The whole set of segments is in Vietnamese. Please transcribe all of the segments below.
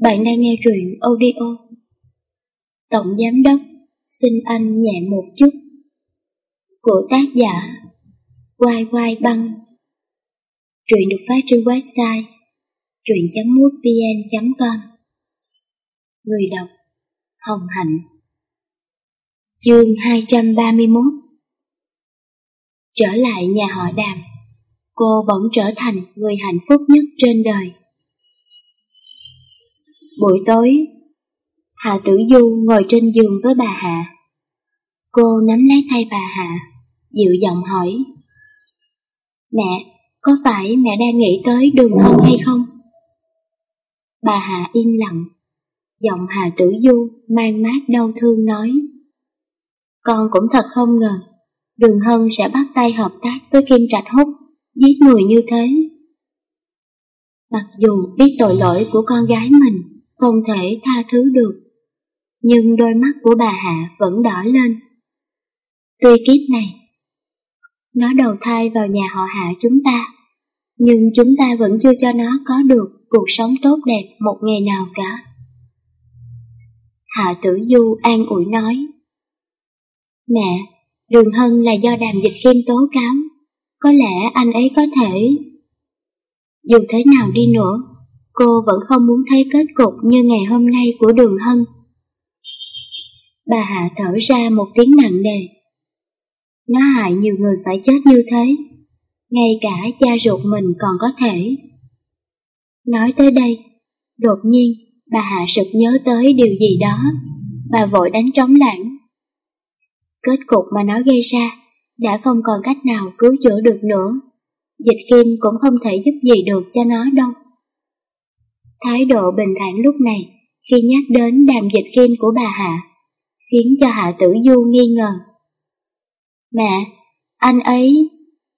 bạn đang nghe truyện audio. Tổng Giám Đốc xin anh nhẹ một chút của tác giả Quai Quai Băng. Truyện được phát trên website truyện.mútvn.com Người đọc Hồng Hạnh Chương 231 Trở lại nhà họ đàm, cô bỗng trở thành người hạnh phúc nhất trên đời. Buổi tối, Hạ Tử Du ngồi trên giường với bà Hạ. Cô nắm lấy tay bà Hạ, dịu giọng hỏi. Mẹ, có phải mẹ đang nghĩ tới đường hân hay không? Bà Hạ im lặng, giọng hà Tử Du mang mát đau thương nói. Con cũng thật không ngờ, đường hân sẽ bắt tay hợp tác với Kim Trạch Húc, giết người như thế. Mặc dù biết tội lỗi của con gái mình, không thể tha thứ được. Nhưng đôi mắt của bà Hạ vẫn đỏ lên. Tuy kiếp này, nó đầu thai vào nhà họ Hạ chúng ta, nhưng chúng ta vẫn chưa cho nó có được cuộc sống tốt đẹp một ngày nào cả. Hạ Tử Du an ủi nói, Mẹ, Đường Hân là do đàm dịch khiêm tố cáo, có lẽ anh ấy có thể... Dù thế nào đi nữa, cô vẫn không muốn thấy kết cục như ngày hôm nay của đường hân. Bà Hạ thở ra một tiếng nặng nề. Nó hại nhiều người phải chết như thế, ngay cả cha ruột mình còn có thể. Nói tới đây, đột nhiên bà Hạ sực nhớ tới điều gì đó, bà vội đánh trống lãng. Kết cục mà nó gây ra đã không còn cách nào cứu chữa được nữa. Dịch Kim cũng không thể giúp gì được cho nó đâu. Thái độ bình thản lúc này khi nhắc đến đàm dịch phim của bà Hạ, khiến cho Hạ Tử Du nghi ngờ. Mẹ, anh ấy...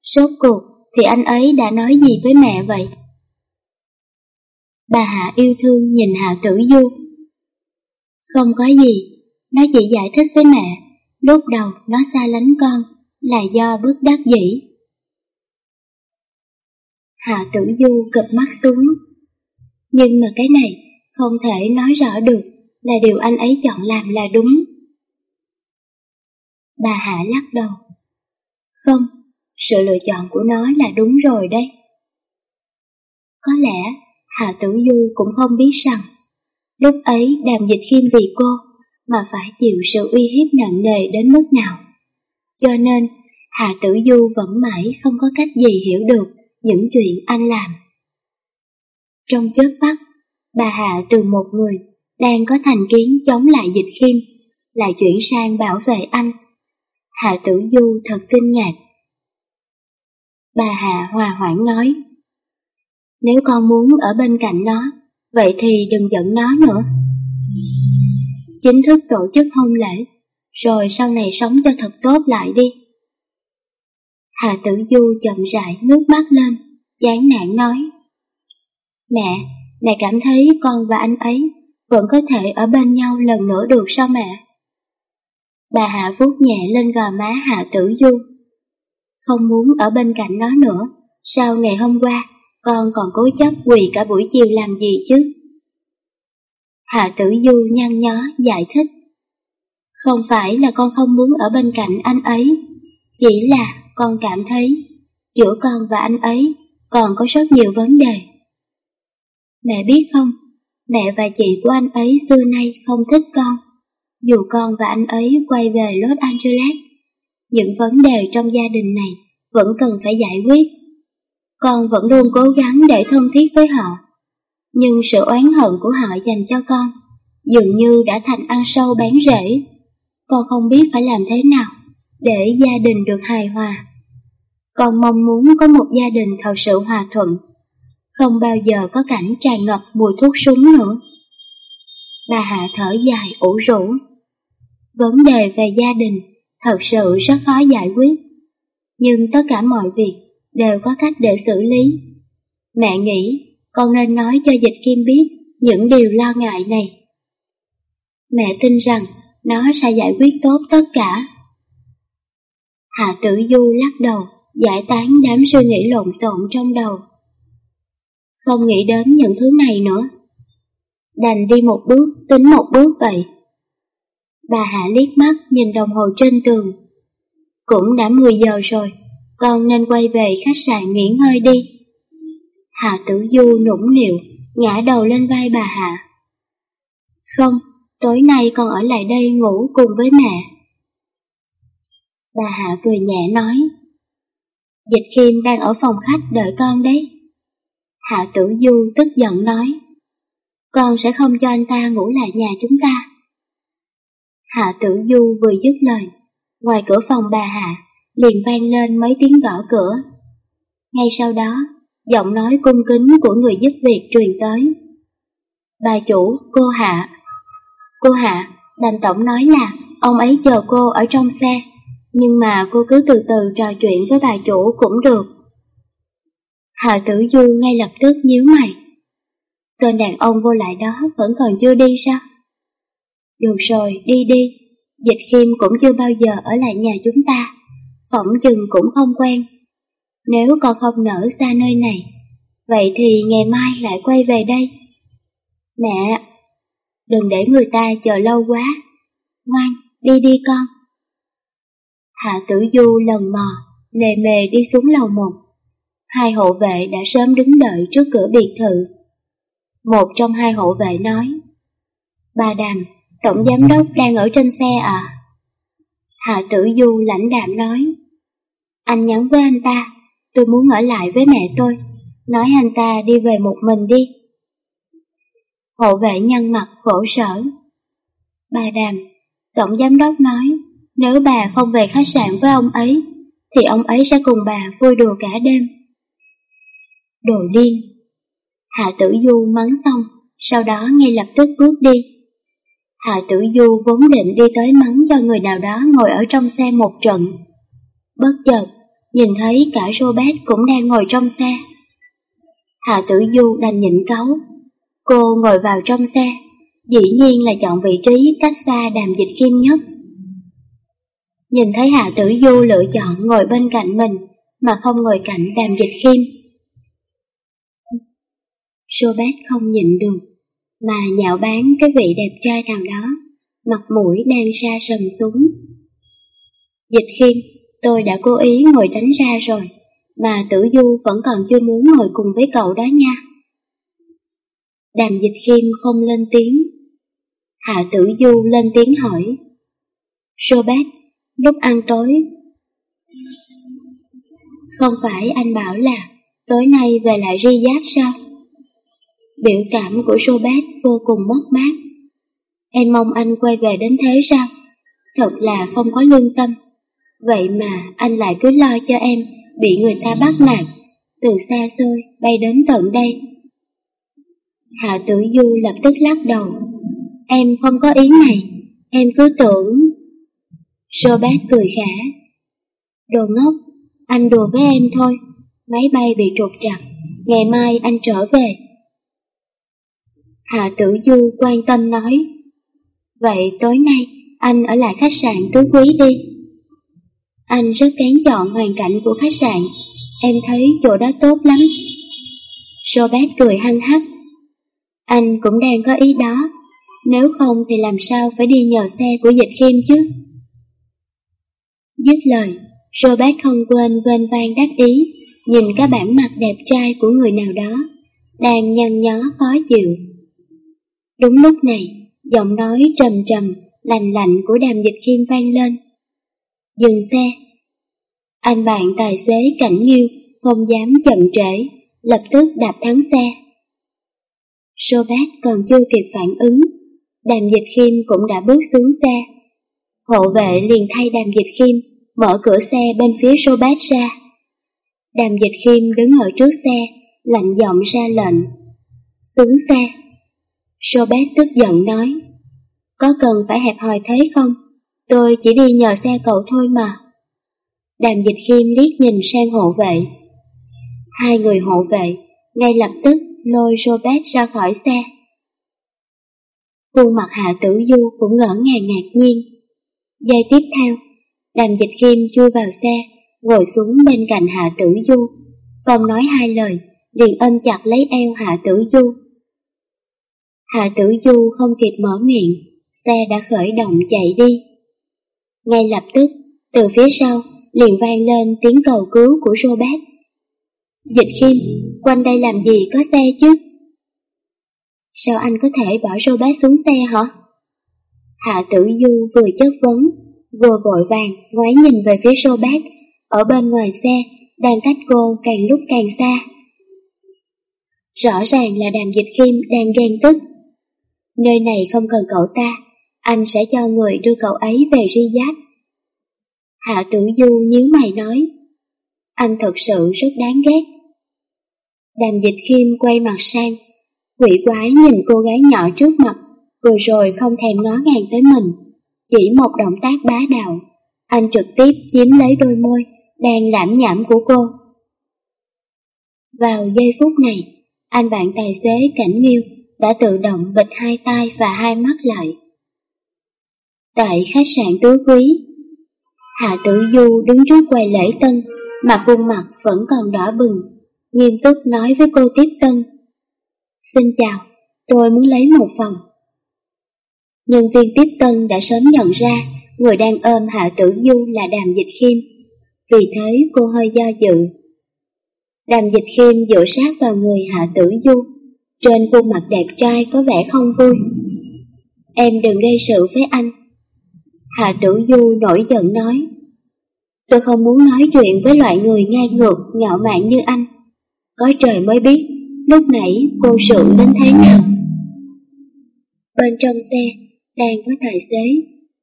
Sốt cuộc thì anh ấy đã nói gì với mẹ vậy? Bà Hạ yêu thương nhìn Hạ Tử Du. Không có gì, nó chỉ giải thích với mẹ, lúc đầu nó xa lánh con là do bước đắc dĩ. Hạ Tử Du cập mắt xuống, nhưng mà cái này không thể nói rõ được là điều anh ấy chọn làm là đúng. Bà Hạ lắc đầu. Không, sự lựa chọn của nó là đúng rồi đấy. Có lẽ Hạ Tử Du cũng không biết rằng lúc ấy đàm dịch khiêm vì cô mà phải chịu sự uy hiếp nặng nề đến mức nào. Cho nên Hạ Tử Du vẫn mãi không có cách gì hiểu được những chuyện anh làm. Trong chớp mắt, bà Hạ từ một người đang có thành kiến chống lại dịch khiêm, lại chuyển sang bảo vệ anh. Hạ Tử Du thật kinh ngạc. Bà Hạ hòa hoãn nói, nếu con muốn ở bên cạnh nó, vậy thì đừng giận nó nữa. Chính thức tổ chức hôn lễ, rồi sau này sống cho thật tốt lại đi. Hạ Tử Du chậm rãi nước mắt lên, chán nản nói. Mẹ, mẹ cảm thấy con và anh ấy vẫn có thể ở bên nhau lần nữa được sao mẹ? Bà Hạ vuốt nhẹ lên gò má Hạ Tử Du. Không muốn ở bên cạnh nó nữa, sao ngày hôm qua con còn cố chấp quỳ cả buổi chiều làm gì chứ? Hạ Tử Du nhăn nhó giải thích. Không phải là con không muốn ở bên cạnh anh ấy, chỉ là con cảm thấy giữa con và anh ấy còn có rất nhiều vấn đề. Mẹ biết không, mẹ và chị của anh ấy xưa nay không thích con. Dù con và anh ấy quay về Los Angeles, những vấn đề trong gia đình này vẫn cần phải giải quyết. Con vẫn luôn cố gắng để thân thiết với họ, nhưng sự oán hận của họ dành cho con dường như đã thành ăn sâu bán rễ. Con không biết phải làm thế nào để gia đình được hài hòa. Con mong muốn có một gia đình thật sự hòa thuận, không bao giờ có cảnh tràn ngập mùi thuốc súng nữa. Bà Hạ thở dài ủ rũ. Vấn đề về gia đình thật sự rất khó giải quyết, nhưng tất cả mọi việc đều có cách để xử lý. Mẹ nghĩ con nên nói cho Dịch Kim biết những điều lo ngại này. Mẹ tin rằng nó sẽ giải quyết tốt tất cả. Hạ Tử Du lắc đầu giải tán đám suy nghĩ lộn xộn trong đầu. Không nghĩ đến những thứ này nữa. đành đi một bước tính một bước vậy. Bà Hạ liếc mắt nhìn đồng hồ trên tường. Cũng đã 10 giờ rồi, con nên quay về khách sạn nghỉ ngơi đi. Hạ tử du nũng nịu, ngã đầu lên vai bà Hạ. Không, tối nay con ở lại đây ngủ cùng với mẹ. Bà Hạ cười nhẹ nói. Dịch khiêm đang ở phòng khách đợi con đấy. Hạ tử du tức giận nói. Con sẽ không cho anh ta ngủ lại nhà chúng ta. Hạ tử du vừa dứt lời, ngoài cửa phòng bà Hạ liền vang lên mấy tiếng gõ cửa. Ngay sau đó, giọng nói cung kính của người giúp việc truyền tới. Bà chủ, cô Hạ. Cô Hạ, đàm tổng nói là ông ấy chờ cô ở trong xe, nhưng mà cô cứ từ từ trò chuyện với bà chủ cũng được. Hạ tử du ngay lập tức nhíu mày. Tên đàn ông vô lại đó vẫn còn chưa đi sao? Được rồi, đi đi. Dịch khiêm cũng chưa bao giờ ở lại nhà chúng ta. Phỏng chừng cũng không quen. Nếu con không nở xa nơi này, vậy thì ngày mai lại quay về đây. Mẹ, đừng để người ta chờ lâu quá. Ngoan, đi đi con. Hạ tử du lần mò, lề mề đi xuống lầu một. Hai hộ vệ đã sớm đứng đợi trước cửa biệt thự. Một trong hai hộ vệ nói, Bà Đàm, Tổng Giám Đốc đang ở trên xe à? Hạ tử du lãnh đạm nói, Anh nhắn với anh ta, tôi muốn ở lại với mẹ tôi, nói anh ta đi về một mình đi. Hộ vệ nhăn mặt khổ sở. Bà Đàm, Tổng Giám Đốc nói, nếu bà không về khách sạn với ông ấy, thì ông ấy sẽ cùng bà vui đùa cả đêm. Đồ điên! Hạ tử du mắng xong, sau đó ngay lập tức bước đi. Hạ tử du vốn định đi tới mắng cho người nào đó ngồi ở trong xe một trận. Bất chợt, nhìn thấy cả Robert cũng đang ngồi trong xe. Hạ tử du đành nhịn cấu. Cô ngồi vào trong xe, dĩ nhiên là chọn vị trí cách xa đàm dịch khiêm nhất. Nhìn thấy Hạ tử du lựa chọn ngồi bên cạnh mình mà không ngồi cạnh đàm dịch khiêm. Robert không nhịn được, mà nhạo báng cái vị đẹp trai nào đó, mặt mũi đang xa sầm xuống. Dịch khiêm, tôi đã cố ý ngồi tránh ra rồi, mà tử du vẫn còn chưa muốn ngồi cùng với cậu đó nha. Đàm dịch khiêm không lên tiếng. Hạ tử du lên tiếng hỏi. Robert, lúc ăn tối. Không phải anh bảo là tối nay về lại Riyadh sao? Biểu cảm của Robert vô cùng mất mát. Em mong anh quay về đến thế sao? Thật là không có lương tâm. Vậy mà anh lại cứ lo cho em bị người ta bắt nạt, từ xa xôi bay đến tận đây. Hạ tử du lập tức lắc đầu. Em không có ý này, em cứ tưởng... Robert cười khả. Đồ ngốc, anh đùa với em thôi, máy bay bị trục trặc, ngày mai anh trở về. Hạ Tử Du quan tâm nói, Vậy tối nay anh ở lại khách sạn Tứ Quý đi. Anh rất kén chọn hoàn cảnh của khách sạn, em thấy chỗ đó tốt lắm. Robert cười hăng hắc. Anh cũng đang có ý đó, nếu không thì làm sao phải đi nhờ xe của dịch khiêm chứ? Dứt lời, Robert không quên vên vang đắc ý, nhìn cái bản mặt đẹp trai của người nào đó, đang nhăn nhó khó chịu. Đúng lúc này, giọng nói trầm trầm, lành lạnh của đàm dịch khiêm vang lên. Dừng xe. Anh bạn tài xế cảnh nghiêu, không dám chậm trễ, lập tức đạp thắng xe. Robert còn chưa kịp phản ứng, đàm dịch khiêm cũng đã bước xuống xe. Hộ vệ liền thay đàm dịch khiêm, mở cửa xe bên phía Robert ra. Đàm dịch khiêm đứng ở trước xe, lạnh giọng ra lệnh. Xuống xe. Robert tức giận nói, có cần phải hẹp hòi thế không? Tôi chỉ đi nhờ xe cậu thôi mà. Đàm dịch khiêm liếc nhìn sang hộ vệ. Hai người hộ vệ ngay lập tức lôi Robert ra khỏi xe. Khuôn mặt Hạ Tử Du cũng ngỡ ngàng ngạc nhiên. Giây tiếp theo, đàm dịch khiêm chui vào xe, ngồi xuống bên cạnh Hạ Tử Du, không nói hai lời, liền ôm chặt lấy eo Hạ Tử Du. Hạ Tử Du không kịp mở miệng, xe đã khởi động chạy đi. Ngay lập tức, từ phía sau liền vang lên tiếng cầu cứu của Robert. Dịch khiêm, quanh đây làm gì có xe chứ? Sao anh có thể bỏ Robert xuống xe hả? Hạ Tử Du vừa chất vấn, vừa vội vàng ngoái nhìn về phía Robert, ở bên ngoài xe, đang cách cô càng lúc càng xa. Rõ ràng là đàm dịch khiêm đang ghen tức. Nơi này không cần cậu ta, anh sẽ cho người đưa cậu ấy về Riyadh. Hạ tử du nhíu mày nói, anh thật sự rất đáng ghét. Đàm dịch khiêm quay mặt sang, quỷ quái nhìn cô gái nhỏ trước mặt, vừa rồi không thèm ngó ngàng tới mình. Chỉ một động tác bá đạo, anh trực tiếp chiếm lấy đôi môi, đang lãm nhảm của cô. Vào giây phút này, anh bạn tài xế Cảnh Nghiêu đã tự động bịt hai tay và hai mắt lại. Tại khách sạn Tứ Quý, Hạ Tử Du đứng trước quầy lễ tân, mà khuôn mặt vẫn còn đỏ bừng, nghiêm túc nói với cô tiếp tân. Xin chào, tôi muốn lấy một phòng. Nhân viên tiếp tân đã sớm nhận ra người đang ôm Hạ Tử Du là Đàm Dịch Khiêm, vì thế cô hơi do dự. Đàm Dịch Khiêm dựa sát vào người Hạ Tử Du, trên khuôn mặt đẹp trai có vẻ không vui. Em đừng gây sự với anh. Hạ Tử Du nổi giận nói, Tôi không muốn nói chuyện với loại người ngay ngược, ngạo mạn như anh. Có trời mới biết, lúc nãy cô sượng đến thế nào. Bên trong xe, đang có tài xế,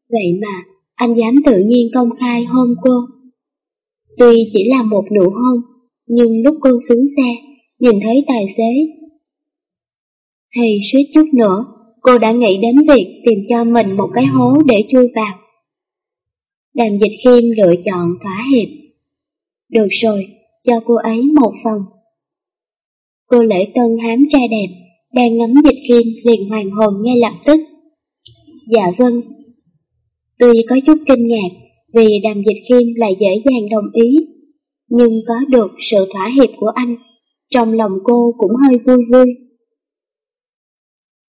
vậy mà anh dám tự nhiên công khai hôn cô. Tuy chỉ là một nụ hôn, nhưng lúc cô xuống xe, nhìn thấy tài xế, thì suýt chút nữa, cô đã nghĩ đến việc tìm cho mình một cái hố để chui vào. Đàm dịch khiêm lựa chọn thỏa hiệp. Được rồi, cho cô ấy một phòng. Cô lễ tân hám trai đẹp, đang ngắm dịch khiêm liền hoàng hồn ngay lập tức. Dạ vâng. Tuy có chút kinh ngạc vì đàm dịch khiêm lại dễ dàng đồng ý, nhưng có được sự thỏa hiệp của anh, trong lòng cô cũng hơi vui vui.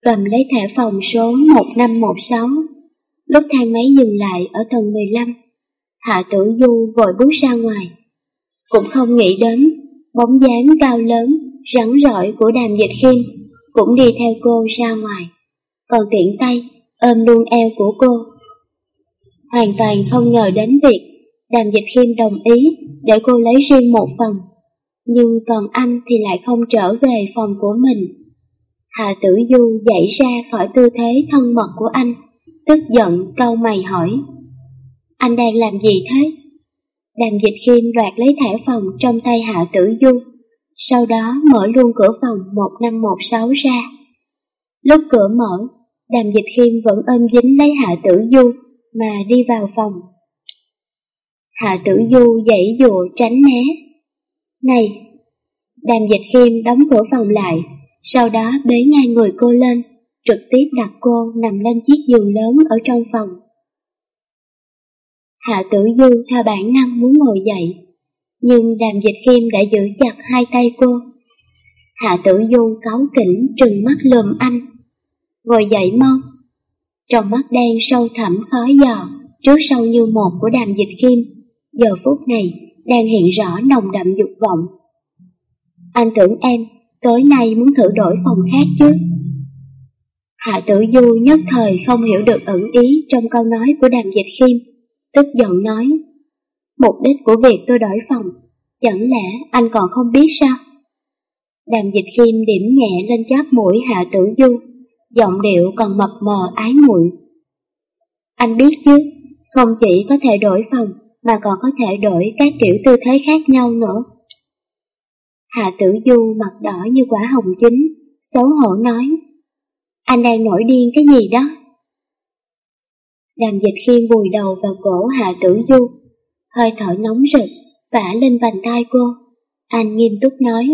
Cầm lấy thẻ phòng số 1516, lúc thang máy dừng lại ở tầng 15, Hạ Tử Du vội bước ra ngoài. Cũng không nghĩ đến, bóng dáng cao lớn, rắn rỏi của đàm dịch khiêm cũng đi theo cô ra ngoài, còn tiện tay ôm luôn eo của cô. Hoàn toàn không ngờ đến việc đàm dịch khiêm đồng ý để cô lấy riêng một phòng, nhưng còn anh thì lại không trở về phòng của mình. Hà tử du dậy ra khỏi tư thế thân mật của anh, tức giận câu mày hỏi. Anh đang làm gì thế? Đàm dịch khiêm đoạt lấy thẻ phòng trong tay hạ tử du, sau đó mở luôn cửa phòng 1516 ra. Lúc cửa mở, Đàm Dịch Khiêm vẫn ôm dính lấy Hạ Tử Du mà đi vào phòng. Hạ Tử Du dãy dụa tránh né. Này! Đàm Dịch Khiêm đóng cửa phòng lại, sau đó bế ngay người cô lên, trực tiếp đặt cô nằm lên chiếc giường lớn ở trong phòng. Hạ Tử Du theo bản năng muốn ngồi dậy, nhưng Đàm Dịch Khiêm đã giữ chặt hai tay cô. Hạ Tử Du cáu kỉnh trừng mắt lườm anh ngồi dậy mau. Trong mắt đen sâu thẳm khó dò, trước sau như một của đàm dịch khiêm, giờ phút này đang hiện rõ nồng đậm dục vọng. Anh tưởng em tối nay muốn thử đổi phòng khác chứ? Hạ tử du nhất thời không hiểu được ẩn ý trong câu nói của đàm dịch khiêm, tức giận nói. Mục đích của việc tôi đổi phòng, chẳng lẽ anh còn không biết sao? Đàm dịch khiêm điểm nhẹ lên chóp mũi hạ tử du, giọng điệu còn mập mờ ái muội. Anh biết chứ, không chỉ có thể đổi phòng, mà còn có thể đổi các kiểu tư thế khác nhau nữa. Hạ tử du mặt đỏ như quả hồng chín, xấu hổ nói, anh đang nổi điên cái gì đó? Đàm dịch khiên vùi đầu vào cổ hạ tử du, hơi thở nóng rực, vả lên vành tay cô. Anh nghiêm túc nói,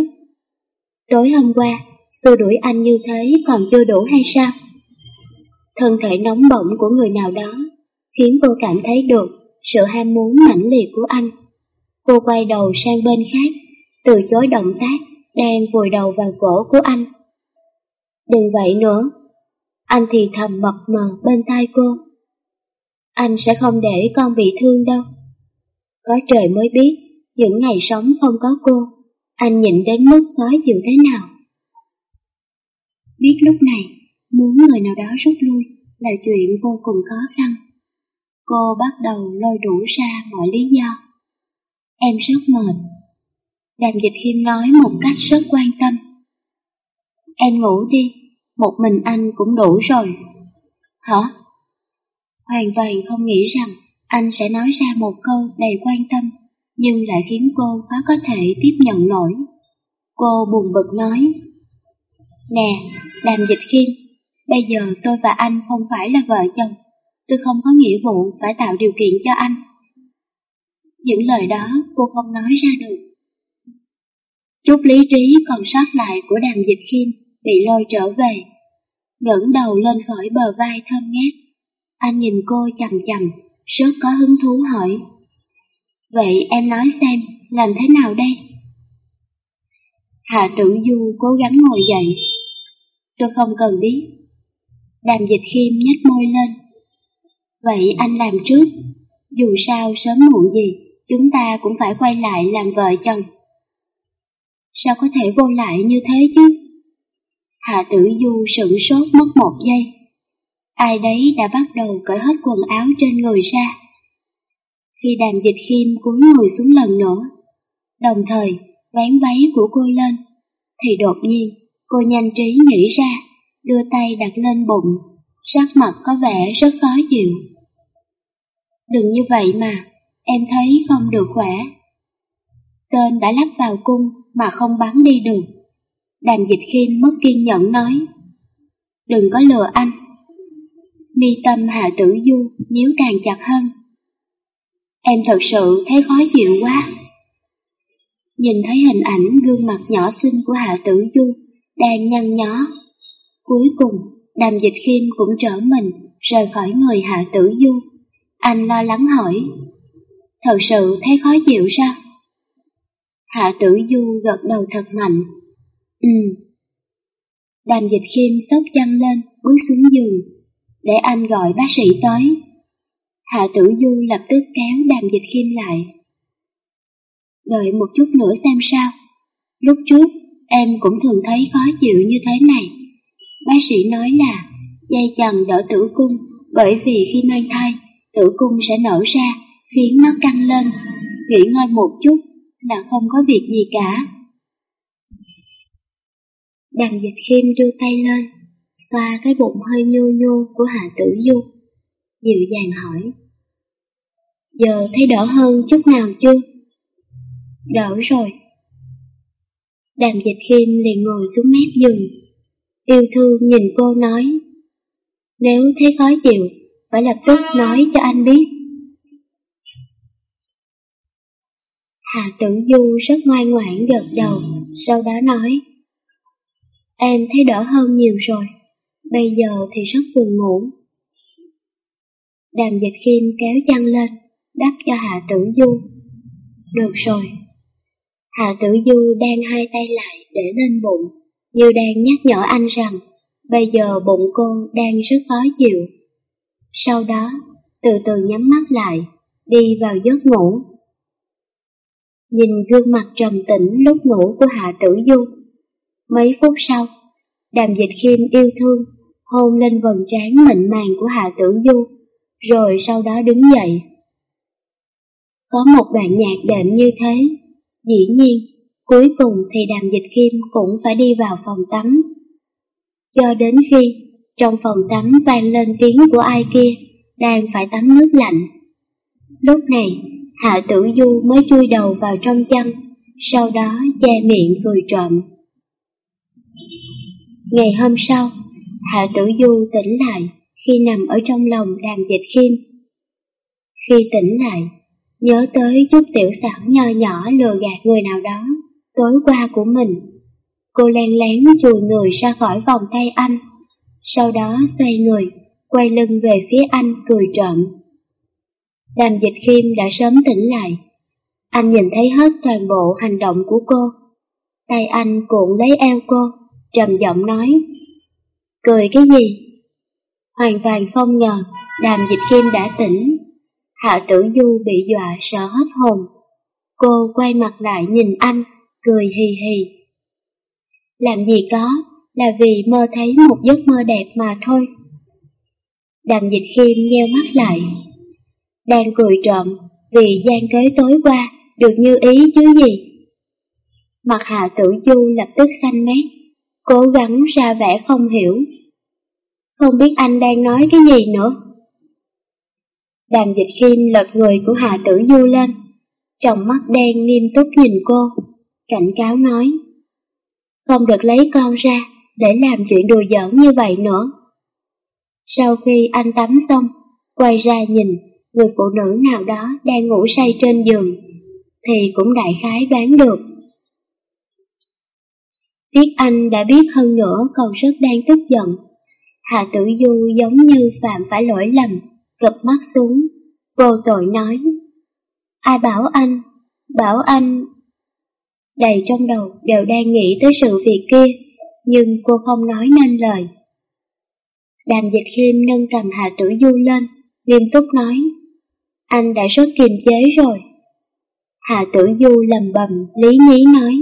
tối hôm qua, xua đuổi anh như thế còn chưa đủ hay sao? Thân thể nóng bỏng của người nào đó khiến cô cảm thấy được sự ham muốn mãnh liệt của anh. Cô quay đầu sang bên khác, từ chối động tác đang vùi đầu vào cổ của anh. Đừng vậy nữa, Anh thì thầm mập mờ bên tai cô. Anh sẽ không để con bị thương đâu. Có trời mới biết, những ngày sống không có cô, anh nhịn đến mức khó chịu thế nào. Biết lúc này, muốn người nào đó rút lui là chuyện vô cùng khó khăn. Cô bắt đầu lôi đủ ra mọi lý do. Em rất mệt. Đàm dịch khiêm nói một cách rất quan tâm. Em ngủ đi, một mình anh cũng đủ rồi. Hả? Hoàn toàn không nghĩ rằng anh sẽ nói ra một câu đầy quan tâm, nhưng lại khiến cô khó có thể tiếp nhận nổi. Cô buồn bực nói, Nè, đàm dịch khiêm, bây giờ tôi và anh không phải là vợ chồng, tôi không có nghĩa vụ phải tạo điều kiện cho anh. Những lời đó cô không nói ra được. Chút lý trí còn sót lại của đàm dịch khiêm bị lôi trở về, ngẩng đầu lên khỏi bờ vai thơm ngát. Anh nhìn cô chầm chầm, rất có hứng thú hỏi. Vậy em nói xem, làm thế nào đây? Hạ tử du cố gắng ngồi dậy. Tôi không cần biết. Đàm dịch khiêm nhếch môi lên. Vậy anh làm trước, dù sao sớm muộn gì, chúng ta cũng phải quay lại làm vợ chồng. Sao có thể vô lại như thế chứ? Hạ tử du sửng sốt mất một giây. Ai đấy đã bắt đầu cởi hết quần áo trên người ra. Khi đàm dịch khiêm cúi người xuống lần nữa, đồng thời vén váy của cô lên, thì đột nhiên cô nhanh trí nghĩ ra, đưa tay đặt lên bụng, sắc mặt có vẻ rất khó chịu. Đừng như vậy mà, em thấy không được khỏe. Tên đã lắp vào cung mà không bán đi được. Đàm dịch khiêm mất kiên nhẫn nói. Đừng có lừa anh. Mi tâm Hạ Tử Du nhíu càng chặt hơn. Em thật sự thấy khó chịu quá. Nhìn thấy hình ảnh gương mặt nhỏ xinh của Hạ Tử Du đang nhăn nhó. Cuối cùng, đàm dịch khiêm cũng trở mình rời khỏi người Hạ Tử Du. Anh lo lắng hỏi. Thật sự thấy khó chịu sao? Hạ Tử Du gật đầu thật mạnh. Ừ. Đàm dịch khiêm sốc chăn lên, bước xuống giường, để anh gọi bác sĩ tới. Hạ Tử Du lập tức kéo đàm dịch khiêm lại. Đợi một chút nữa xem sao. Lúc trước, em cũng thường thấy khó chịu như thế này. Bác sĩ nói là dây chằng đỡ tử cung bởi vì khi mang thai, tử cung sẽ nở ra khiến nó căng lên. Nghỉ ngơi một chút là không có việc gì cả. Đàm dịch khiêm đưa tay lên, xoa cái bụng hơi nhô nhô của Hạ Tử Du, dịu dàng hỏi. Giờ thấy đỡ hơn chút nào chưa? Đỡ rồi. Đàm dịch khiêm liền ngồi xuống mép giường, yêu thương nhìn cô nói. Nếu thấy khó chịu, phải lập tức nói cho anh biết. Hạ Tử Du rất ngoan ngoãn gật đầu, sau đó nói. Em thấy đỡ hơn nhiều rồi, bây giờ thì rất buồn ngủ. Đàm dịch khiêm kéo chăn lên, đắp cho Hạ Tử Du. Được rồi. Hạ Tử Du đang hai tay lại để lên bụng, như đang nhắc nhở anh rằng bây giờ bụng cô đang rất khó chịu. Sau đó, từ từ nhắm mắt lại, đi vào giấc ngủ. Nhìn gương mặt trầm tĩnh lúc ngủ của Hạ Tử Du. Mấy phút sau, đàm dịch khiêm yêu thương, hôn lên vầng trán mịn màng của Hạ Tử Du, rồi sau đó đứng dậy. Có một đoạn nhạc đệm như thế, dĩ nhiên, cuối cùng thì đàm dịch khiêm cũng phải đi vào phòng tắm. Cho đến khi trong phòng tắm vang lên tiếng của ai kia đang phải tắm nước lạnh. Lúc này, Hạ Tử Du mới chui đầu vào trong chăn, sau đó che miệng cười trộm. Ngày hôm sau, Hạ Tử Du tỉnh lại khi nằm ở trong lòng đàm dịch khiêm. Khi tỉnh lại, nhớ tới chút tiểu sản nho nhỏ lừa gạt người nào đó tối qua của mình. Cô len lén chùi người ra khỏi vòng tay anh, sau đó xoay người, quay lưng về phía anh cười trộm. Đàm dịch khiêm đã sớm tỉnh lại. Anh nhìn thấy hết toàn bộ hành động của cô. Tay anh cuộn lấy eo cô, trầm giọng nói. Cười cái gì? Hoàn toàn không ngờ đàm dịch khiêm đã tỉnh. Hạ tử du bị dọa sợ hết hồn. Cô quay mặt lại nhìn anh, cười hì hì. Làm gì có, là vì mơ thấy một giấc mơ đẹp mà thôi. Đàm dịch khiêm nheo mắt lại. Đang cười trộm vì gian kế tối qua được như ý chứ gì. Mặt hạ tử du lập tức xanh mét, cố gắng ra vẻ không hiểu. Không biết anh đang nói cái gì nữa. Đàm dịch khiêm lật người của hạ tử du lên, trong mắt đen nghiêm túc nhìn cô, cảnh cáo nói. Không được lấy con ra để làm chuyện đùa giỡn như vậy nữa. Sau khi anh tắm xong, quay ra nhìn người phụ nữ nào đó đang ngủ say trên giường, thì cũng đại khái đoán được. Biết anh đã biết hơn nữa còn rất đang tức giận. Hạ tử du giống như phạm phải lỗi lầm, gập mắt xuống, vô tội nói. Ai bảo anh, bảo anh... Đầy trong đầu đều đang nghĩ tới sự việc kia, nhưng cô không nói nên lời. Đàm dịch khiêm nâng cầm Hạ tử du lên, nghiêm túc nói. Anh đã rất kiềm chế rồi. Hạ tử du lầm bầm, lý nhí nói.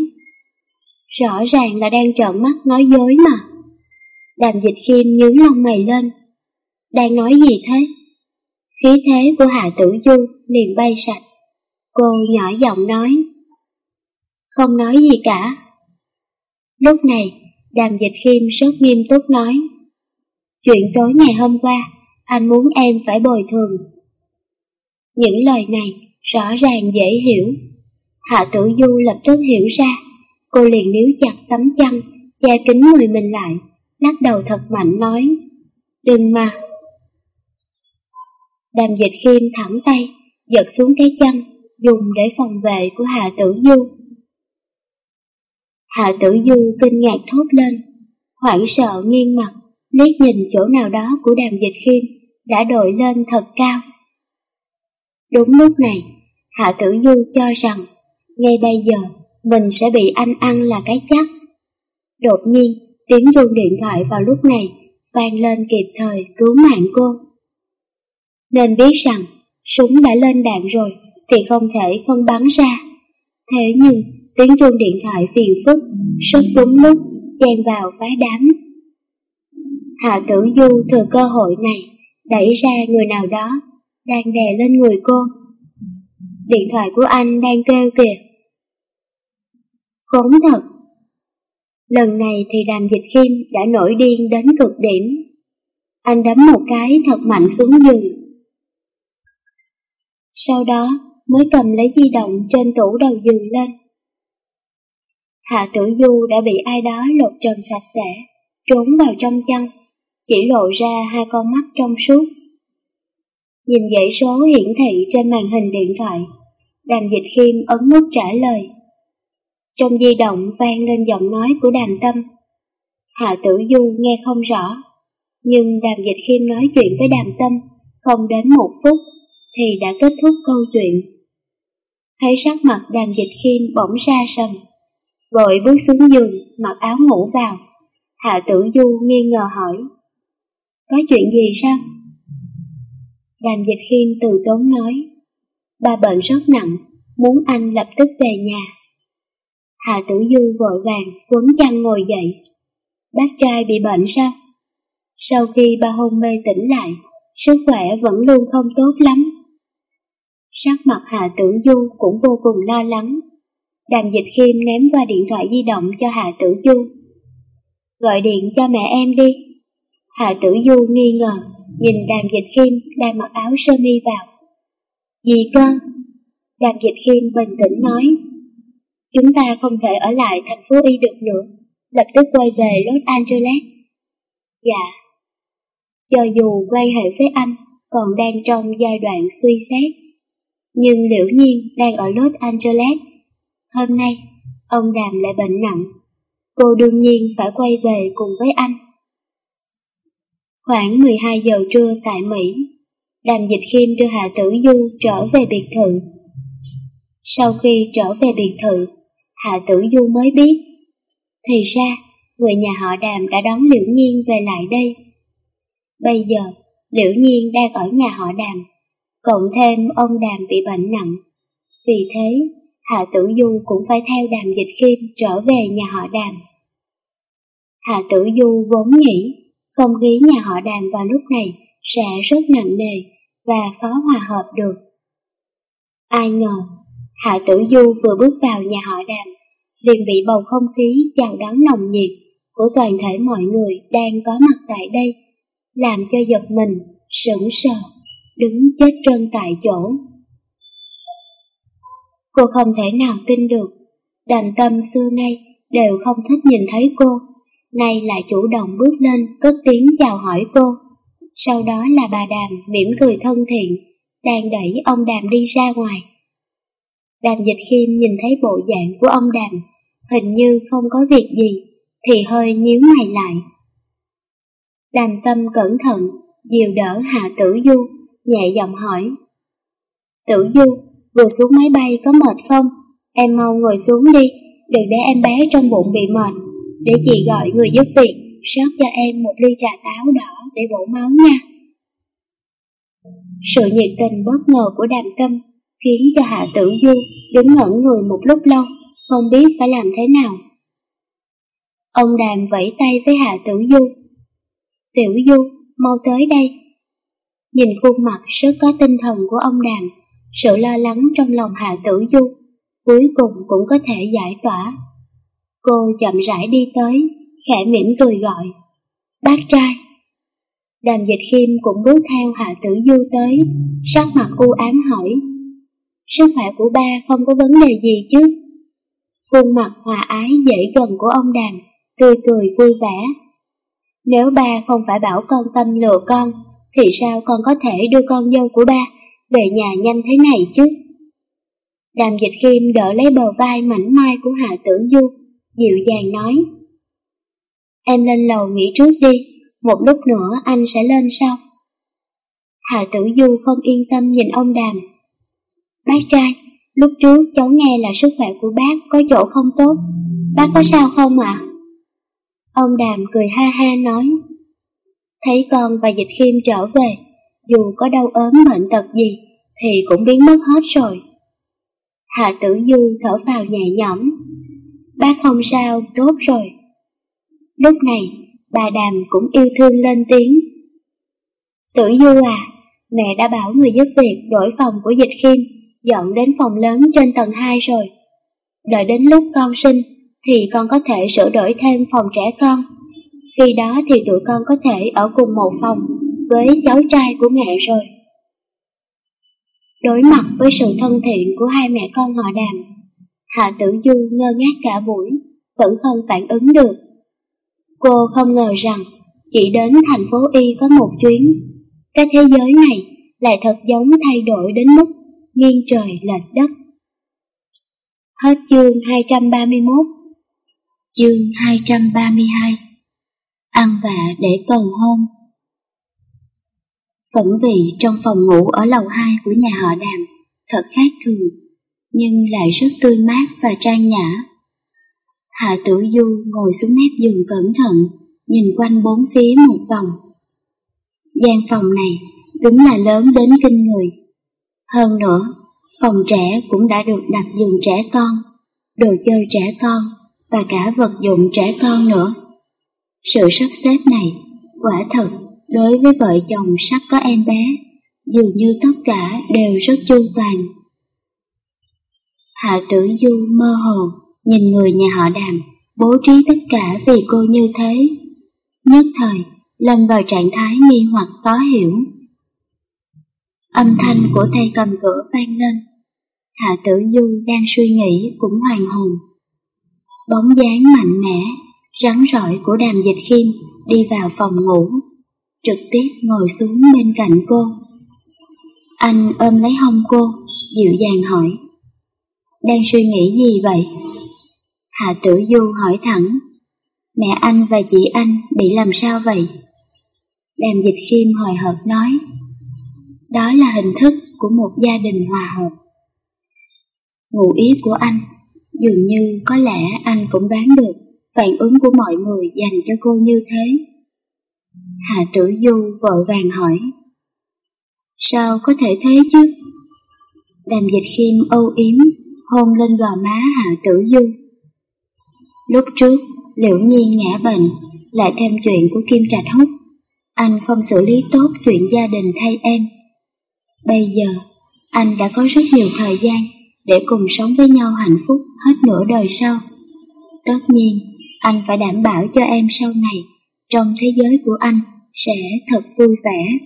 Rõ ràng là đang trợn mắt nói dối mà. Đàm dịch khiêm nhướng lông mày lên. Đang nói gì thế? Khí thế của Hạ tử du liền bay sạch. Cô nhỏ giọng nói. Không nói gì cả. Lúc này, đàm dịch khiêm rất nghiêm túc nói. Chuyện tối ngày hôm qua, anh muốn em phải bồi thường. Những lời này rõ ràng dễ hiểu. Hạ tử du lập tức hiểu ra, cô liền níu chặt tấm chăn, che kín người mình lại, lắc đầu thật mạnh nói, đừng mà. Đàm dịch khiêm thẳng tay, giật xuống cái chăn, dùng để phòng vệ của Hạ tử du. Hạ tử du kinh ngạc thốt lên, hoảng sợ nghiêng mặt, liếc nhìn chỗ nào đó của đàm dịch khiêm, đã đội lên thật cao. Đúng lúc này, Hạ Tử Du cho rằng, ngay bây giờ, mình sẽ bị anh ăn là cái chắc. Đột nhiên, tiếng chuông điện thoại vào lúc này vang lên kịp thời cứu mạng cô. Nên biết rằng, súng đã lên đạn rồi, thì không thể không bắn ra. Thế nhưng, tiếng chuông điện thoại phiền phức, rất đúng lúc, chen vào phá đám. Hạ tử du thừa cơ hội này, đẩy ra người nào đó đang đè lên người cô. Điện thoại của anh đang kêu kìa. Khốn thật! Lần này thì đàm dịch khiêm đã nổi điên đến cực điểm. Anh đấm một cái thật mạnh xuống giường. Sau đó mới cầm lấy di động trên tủ đầu giường lên. Hạ tử du đã bị ai đó lột trần sạch sẽ, trốn vào trong chăn, chỉ lộ ra hai con mắt trong suốt. Nhìn dãy số hiển thị trên màn hình điện thoại, đàm dịch khiêm ấn nút trả lời. Trong di động vang lên giọng nói của đàm tâm. Hạ tử du nghe không rõ, nhưng đàm dịch khiêm nói chuyện với đàm tâm không đến một phút thì đã kết thúc câu chuyện. Thấy sắc mặt đàm dịch khiêm bỗng ra sầm, vội bước xuống giường mặc áo ngủ vào. Hạ tử du nghi ngờ hỏi, có chuyện gì sao? Đàm dịch khiêm từ tốn nói, ba bệnh rất nặng, muốn anh lập tức về nhà. Hà Tử Du vội vàng quấn chăn ngồi dậy. Bác trai bị bệnh sao? Sau khi ba hôn mê tỉnh lại, sức khỏe vẫn luôn không tốt lắm. Sắc mặt Hà Tử Du cũng vô cùng lo lắng. Đàm dịch khiêm ném qua điện thoại di động cho Hà Tử Du. Gọi điện cho mẹ em đi. Hà Tử Du nghi ngờ nhìn đàm dịch khiêm đang mặc áo sơ mi vào. Gì cơ? Đàm dịch khiêm bình tĩnh nói. Chúng ta không thể ở lại thành phố Y được nữa, lập tức quay về Los Angeles. Dạ. Cho dù quan hệ với anh còn đang trong giai đoạn suy xét, nhưng liễu nhiên đang ở Los Angeles. Hôm nay, ông Đàm lại bệnh nặng. Cô đương nhiên phải quay về cùng với anh. Khoảng 12 giờ trưa tại Mỹ, Đàm Dịch Khiêm đưa Hạ Tử Du trở về biệt thự. Sau khi trở về biệt thự, Hạ Tử Du mới biết. Thì ra, người nhà họ Đàm đã đón Liễu Nhiên về lại đây. Bây giờ, Liễu Nhiên đang ở nhà họ đàm, cộng thêm ông đàm bị bệnh nặng. Vì thế, Hạ Tử Du cũng phải theo đàm dịch khiêm trở về nhà họ đàm. Hạ Tử Du vốn nghĩ không khí nhà họ đàm vào lúc này sẽ rất nặng nề và khó hòa hợp được. Ai ngờ, Hạ Tử Du vừa bước vào nhà họ đàm, liền bị bầu không khí chào đón nồng nhiệt của toàn thể mọi người đang có mặt tại đây, làm cho giật mình, sững sờ, đứng chết trân tại chỗ. Cô không thể nào tin được, đàm tâm xưa nay đều không thích nhìn thấy cô, nay lại chủ động bước lên cất tiếng chào hỏi cô. Sau đó là bà Đàm mỉm cười thân thiện, đang đẩy ông Đàm đi ra ngoài. Đàm dịch khiêm nhìn thấy bộ dạng của ông Đàm, hình như không có việc gì, thì hơi nhíu mày lại. Đàm tâm cẩn thận, dìu đỡ Hạ Tử Du, nhẹ giọng hỏi. Tử Du, vừa xuống máy bay có mệt không? Em mau ngồi xuống đi, đừng để em bé trong bụng bị mệt, để chị gọi người giúp việc, rót cho em một ly trà táo đỏ để bổ máu nha. Sự nhiệt tình bất ngờ của đàm tâm khiến cho Hạ Tử Du đứng ngẩn người một lúc lâu, không biết phải làm thế nào. Ông đàm vẫy tay với Hạ Tử Du. Tiểu Du, mau tới đây. Nhìn khuôn mặt rất có tinh thần của ông đàm, sự lo lắng trong lòng Hạ Tử Du cuối cùng cũng có thể giải tỏa. Cô chậm rãi đi tới, khẽ mỉm cười gọi. Bác trai! Đàm dịch khiêm cũng bước theo Hạ Tử Du tới, sắc mặt u ám hỏi. Sức khỏe của ba không có vấn đề gì chứ? Khuôn mặt hòa ái dễ gần của ông Đàm, tươi cười vui vẻ. Nếu ba không phải bảo con tâm lừa con, thì sao con có thể đưa con dâu của ba về nhà nhanh thế này chứ? Đàm dịch khiêm đỡ lấy bờ vai mảnh mai của Hạ Tử Du, dịu dàng nói. Em lên lầu nghỉ trước đi, một lúc nữa anh sẽ lên sau. Hạ Tử Du không yên tâm nhìn ông Đàm. Bác trai, lúc trước cháu nghe là sức khỏe của bác có chỗ không tốt, bác có sao không ạ? Ông Đàm cười ha ha nói. Thấy con và Dịch Khiêm trở về, dù có đau ốm bệnh tật gì, thì cũng biến mất hết rồi. Hạ Tử Du thở vào nhẹ nhõm. Bác không sao, tốt rồi. Lúc này, bà Đàm cũng yêu thương lên tiếng. Tử Du à, mẹ đã bảo người giúp việc đổi phòng của Dịch Khiêm, dọn đến phòng lớn trên tầng 2 rồi. Đợi đến lúc con sinh, thì con có thể sửa đổi thêm phòng trẻ con. Khi đó thì tụi con có thể ở cùng một phòng với cháu trai của mẹ rồi. Đối mặt với sự thân thiện của hai mẹ con họ đàm, Hạ Tử Du ngơ ngác cả buổi, vẫn không phản ứng được. Cô không ngờ rằng chỉ đến thành phố Y có một chuyến, cái thế giới này lại thật giống thay đổi đến mức nghiêng trời lệch đất. Hết chương 231 Chương 232 Ăn vạ để cầu hôn. Phẩm vị trong phòng ngủ ở lầu 2 của nhà họ đàm thật khác thường, nhưng lại rất tươi mát và trang nhã. Hạ tử du ngồi xuống mép giường cẩn thận, nhìn quanh bốn phía một vòng. gian phòng này đúng là lớn đến kinh người. Hơn nữa, phòng trẻ cũng đã được đặt giường trẻ con, đồ chơi trẻ con và cả vật dụng trẻ con nữa. Sự sắp xếp này quả thật đối với vợ chồng sắp có em bé, dường như tất cả đều rất chu toàn. Hạ tử du mơ hồ, nhìn người nhà họ đàm, bố trí tất cả vì cô như thế. Nhất thời, lâm vào trạng thái nghi hoặc khó hiểu. Âm thanh của tay cầm cửa vang lên. Hạ tử du đang suy nghĩ cũng hoàn hồn. Bóng dáng mạnh mẽ, rắn rỏi của đàm dịch khiêm đi vào phòng ngủ trực tiếp ngồi xuống bên cạnh cô. Anh ôm lấy hông cô, dịu dàng hỏi. Đang suy nghĩ gì vậy? Hạ tử du hỏi thẳng. Mẹ anh và chị anh bị làm sao vậy? Đàm dịch khiêm hồi hộp nói. Đó là hình thức của một gia đình hòa hợp. Ngụ ý của anh, dường như có lẽ anh cũng đoán được phản ứng của mọi người dành cho cô như thế. Hạ Tử Du vội vàng hỏi. Sao có thể thế chứ? Đàm dịch khiêm âu yếm, hôn lên gò má Hạ Tử Du. Lúc trước, liễu nhiên ngã bệnh, lại thêm chuyện của Kim Trạch Húc. Anh không xử lý tốt chuyện gia đình thay em. Bây giờ, anh đã có rất nhiều thời gian để cùng sống với nhau hạnh phúc hết nửa đời sau. Tất nhiên, anh phải đảm bảo cho em sau này, trong thế giới của anh, sẽ thật vui vẻ.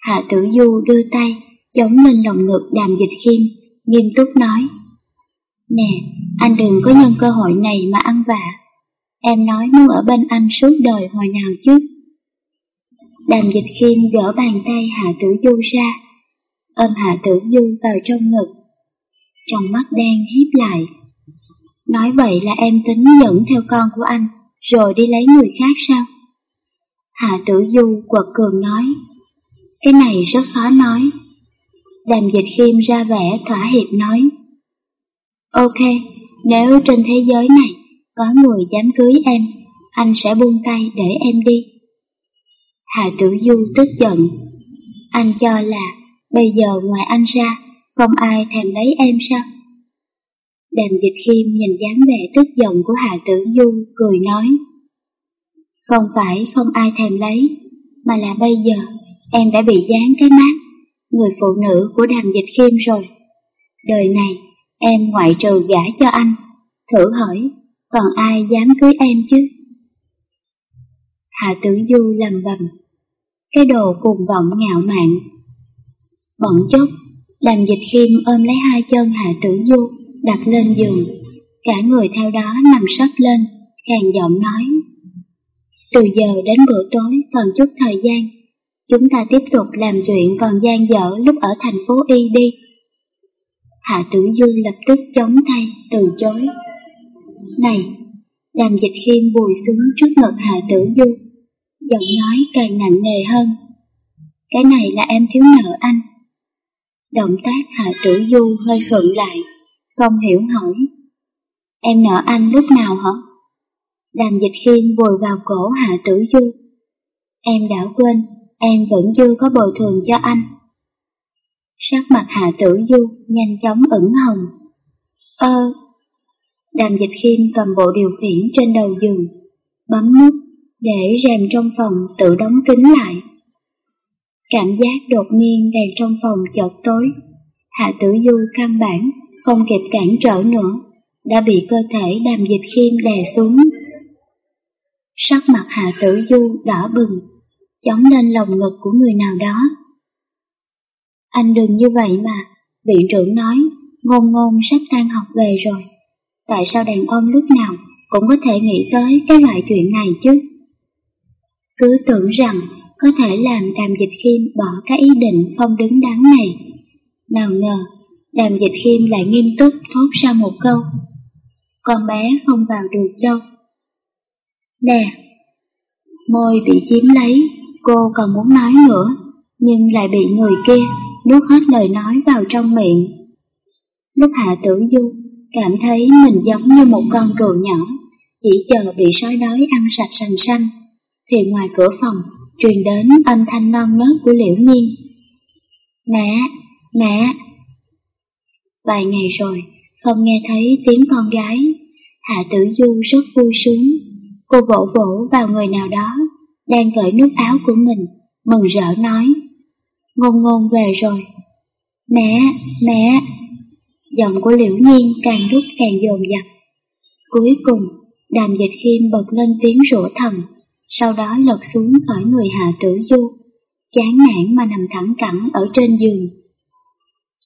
Hạ tử du đưa tay, chống lên lòng ngực đàm dịch khiêm, nghiêm túc nói. Nè, anh đừng có nhân cơ hội này mà ăn vạ. Em nói muốn ở bên anh suốt đời hồi nào chứ. Đàm dịch khiêm gỡ bàn tay Hạ tử du ra, ôm Hạ tử du vào trong ngực. Trong mắt đen hiếp lại. Nói vậy là em tính dẫn theo con của anh, rồi đi lấy người khác sao? Hạ tử du quật cường nói. Cái này rất khó nói. Đàm dịch khiêm ra vẻ thỏa hiệp nói. Ok, nếu trên thế giới này có người dám cưới em, anh sẽ buông tay để em đi. Hạ tử du tức giận. Anh cho là bây giờ ngoài anh ra, không ai thèm lấy em sao? Đàm dịch khiêm nhìn dáng vẻ tức giận của Hạ tử du, cười nói. Không phải không ai thèm lấy, mà là bây giờ em đã bị dán cái mát, người phụ nữ của đàm dịch khiêm rồi. Đời này, em ngoại trừ gả cho anh, thử hỏi, còn ai dám cưới em chứ? Hạ tử du lầm bầm, cái đồ cùng vọng ngạo mạn. Bỗng chốc, đàm dịch khiêm ôm lấy hai chân Hạ tử du, đặt lên giường, cả người theo đó nằm sấp lên, khàn giọng nói. Từ giờ đến bữa tối còn chút thời gian, chúng ta tiếp tục làm chuyện còn gian dở lúc ở thành phố Y đi. Hạ Tử Du lập tức chống tay, từ chối. Này, đàm dịch khiêm vùi xuống trước ngực Hạ Tử Du, giọng nói càng nặng nề hơn. Cái này là em thiếu nợ anh. Động tác Hạ Tử Du hơi khựng lại, không hiểu hỏi. Em nợ anh lúc nào hả? Đàm dịch khiêm vùi vào cổ Hạ Tử Du. Em đã quên, em vẫn chưa có bồi thường cho anh. Sắc mặt Hạ Tử Du nhanh chóng ửng hồng. Ơ, đàm dịch khiêm cầm bộ điều khiển trên đầu giường, bấm nút để rèm trong phòng tự đóng kín lại. Cảm giác đột nhiên đèn trong phòng chợt tối, Hạ Tử Du căn bản không kịp cản trở nữa, đã bị cơ thể đàm dịch khiêm đè xuống Sắc mặt Hạ Tử Du đỏ bừng, chống lên lồng ngực của người nào đó. Anh đừng như vậy mà, viện trưởng nói, ngôn ngôn sắp tan học về rồi. Tại sao đàn ông lúc nào cũng có thể nghĩ tới cái loại chuyện này chứ? Cứ tưởng rằng có thể làm đàm dịch khiêm bỏ cái ý định không đứng đắn này. Nào ngờ, đàm dịch khiêm lại nghiêm túc thốt ra một câu. Con bé không vào được đâu. Nè! Môi bị chiếm lấy, cô còn muốn nói nữa, nhưng lại bị người kia nuốt hết lời nói vào trong miệng. Lúc Hạ Tử Du cảm thấy mình giống như một con cừu nhỏ, chỉ chờ bị sói đói ăn sạch sành xanh, thì ngoài cửa phòng truyền đến âm thanh non nớt của Liễu Nhiên. Mẹ, mẹ! Vài ngày rồi, không nghe thấy tiếng con gái, Hạ Tử Du rất vui sướng Cô vỗ vỗ vào người nào đó, đang cởi nút áo của mình, mừng rỡ nói. Ngôn ngôn về rồi. Mẹ, mẹ! Giọng của liễu nhiên càng lúc càng dồn dập. Cuối cùng, đàm dịch khiêm bật lên tiếng rủa thầm, sau đó lật xuống khỏi người Hạ Tử Du, chán nản mà nằm thẳng cẳng ở trên giường.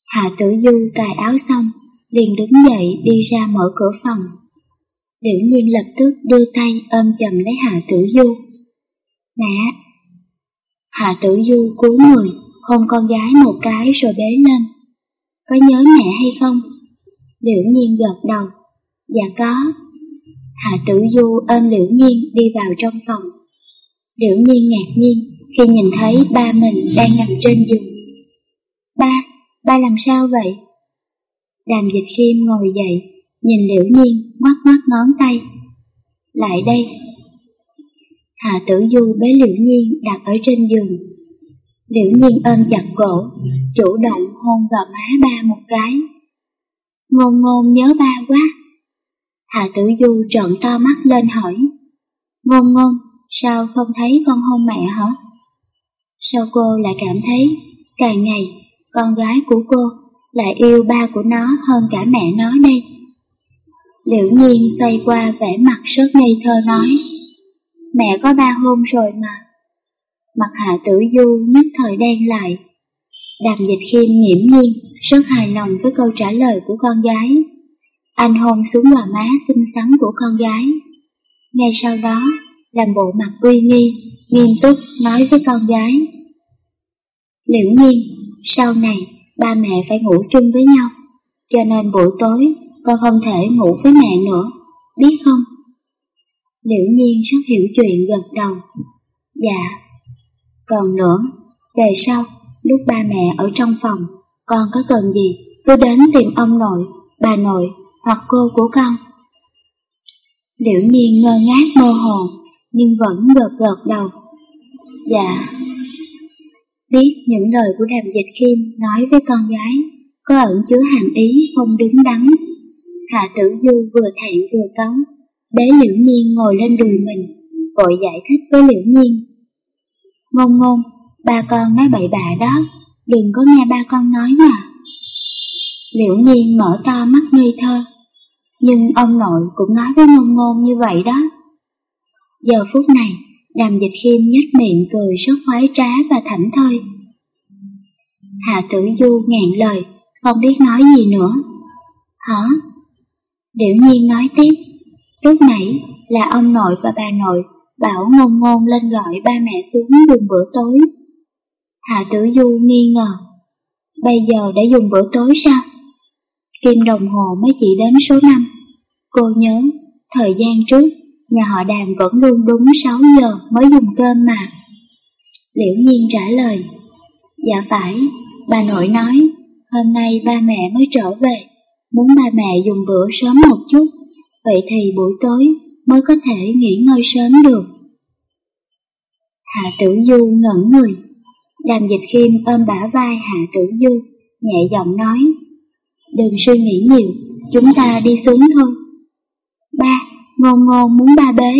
Hạ Tử Du cài áo xong, liền đứng dậy đi ra mở cửa phòng. Liễu nhiên lập tức đưa tay ôm chầm lấy Hạ Tử Du. Mẹ! Hạ Tử Du cúi người, hôn con gái một cái rồi bế lên. Có nhớ mẹ hay không? Liễu nhiên gật đầu. Dạ có. Hạ Tử Du ôm Liễu nhiên đi vào trong phòng. Liễu nhiên ngạc nhiên khi nhìn thấy ba mình đang nằm trên giường. Ba, ba làm sao vậy? Đàm dịch khiêm ngồi dậy, nhìn liễu nhiên ngoắc ngoắc ngón tay. Lại đây. Hạ Tử Du bế Liễu Nhiên đặt ở trên giường. Liễu Nhiên ôm chặt cổ, chủ động hôn vào má ba một cái. Ngôn ngôn nhớ ba quá. Hạ Tử Du trợn to mắt lên hỏi. Ngôn ngôn, sao không thấy con hôn mẹ hả? Sao cô lại cảm thấy càng ngày con gái của cô lại yêu ba của nó hơn cả mẹ nó đây? Liễu nhiên xoay qua vẻ mặt rất ngây thơ nói Mẹ có ba hôn rồi mà. Mặt hạ tử du nhất thời đen lại. Đàm dịch khiêm nghiễm nhiên Rất hài lòng với câu trả lời của con gái. Anh hôn xuống gò má xinh xắn của con gái. Ngay sau đó Làm bộ mặt uy nghi Nghiêm túc nói với con gái. Liễu nhiên Sau này ba mẹ phải ngủ chung với nhau Cho nên buổi tối con không thể ngủ với mẹ nữa, biết không? Liễu nhiên rất hiểu chuyện gật đầu. Dạ. Còn nữa, về sau, lúc ba mẹ ở trong phòng, con có cần gì, cứ đến tìm ông nội, bà nội hoặc cô của con. Liễu nhiên ngơ ngác mơ hồ, nhưng vẫn gật gật đầu. Dạ. Biết những lời của đàm dịch khiêm nói với con gái có ẩn chứa hàm ý không đứng đắn Hạ tử du vừa thẹn vừa cáu, bế liễu nhiên ngồi lên đùi mình, vội giải thích với liễu nhiên. Ngôn ngôn, ba con nói bậy bạ đó, đừng có nghe ba con nói mà. Liễu nhiên mở to mắt ngây thơ, nhưng ông nội cũng nói với ngôn ngôn như vậy đó. Giờ phút này, đàm dịch khiêm nhếch miệng cười rất khoái trá và thảnh thơi. Hạ tử du ngẹn lời, không biết nói gì nữa. Hả? Liễu nhiên nói tiếp, lúc nãy là ông nội và bà nội bảo ngôn ngôn lên gọi ba mẹ xuống dùng bữa tối. Hạ tử du nghi ngờ, bây giờ đã dùng bữa tối sao? Kim đồng hồ mới chỉ đến số 5. Cô nhớ, thời gian trước, nhà họ đàm vẫn luôn đúng 6 giờ mới dùng cơm mà. Liễu nhiên trả lời, dạ phải, bà nội nói, hôm nay ba mẹ mới trở về muốn ba mẹ dùng bữa sớm một chút, vậy thì buổi tối mới có thể nghỉ ngơi sớm được. Hạ Tử Du ngẩn người, đàm dịch khiêm ôm bả vai Hạ Tử Du, nhẹ giọng nói, đừng suy nghĩ nhiều, chúng ta đi xuống thôi. Ba, ngôn ngôn muốn ba bế.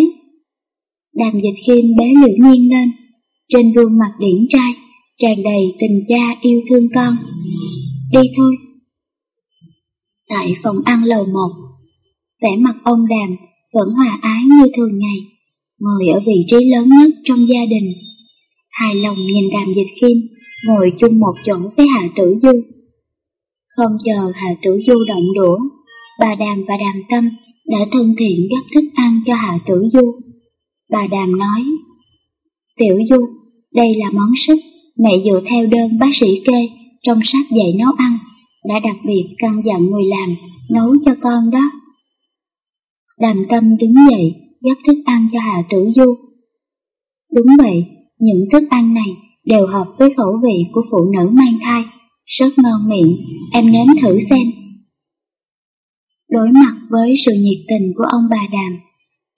Đàm dịch khiêm bế liễu nhiên lên, trên gương mặt điển trai, tràn đầy tình cha yêu thương con. Đi thôi. Tại phòng ăn lầu một, vẻ mặt ông Đàm vẫn hòa ái như thường ngày, ngồi ở vị trí lớn nhất trong gia đình. Hài lòng nhìn Đàm Dịch Khiêm ngồi chung một chỗ với Hạ Tử Du. Không chờ Hạ Tử Du động đũa, bà Đàm và Đàm Tâm đã thân thiện gấp thức ăn cho Hạ Tử Du. Bà Đàm nói, Tiểu Du, đây là món súp mẹ dựa theo đơn bác sĩ kê trong sách dạy nấu ăn đã đặc biệt căn dặn người làm nấu cho con đó. Đàm tâm đứng dậy, gấp thức ăn cho Hạ Tử Du. Đúng vậy, những thức ăn này đều hợp với khẩu vị của phụ nữ mang thai, rất ngon miệng, em nếm thử xem. Đối mặt với sự nhiệt tình của ông bà Đàm,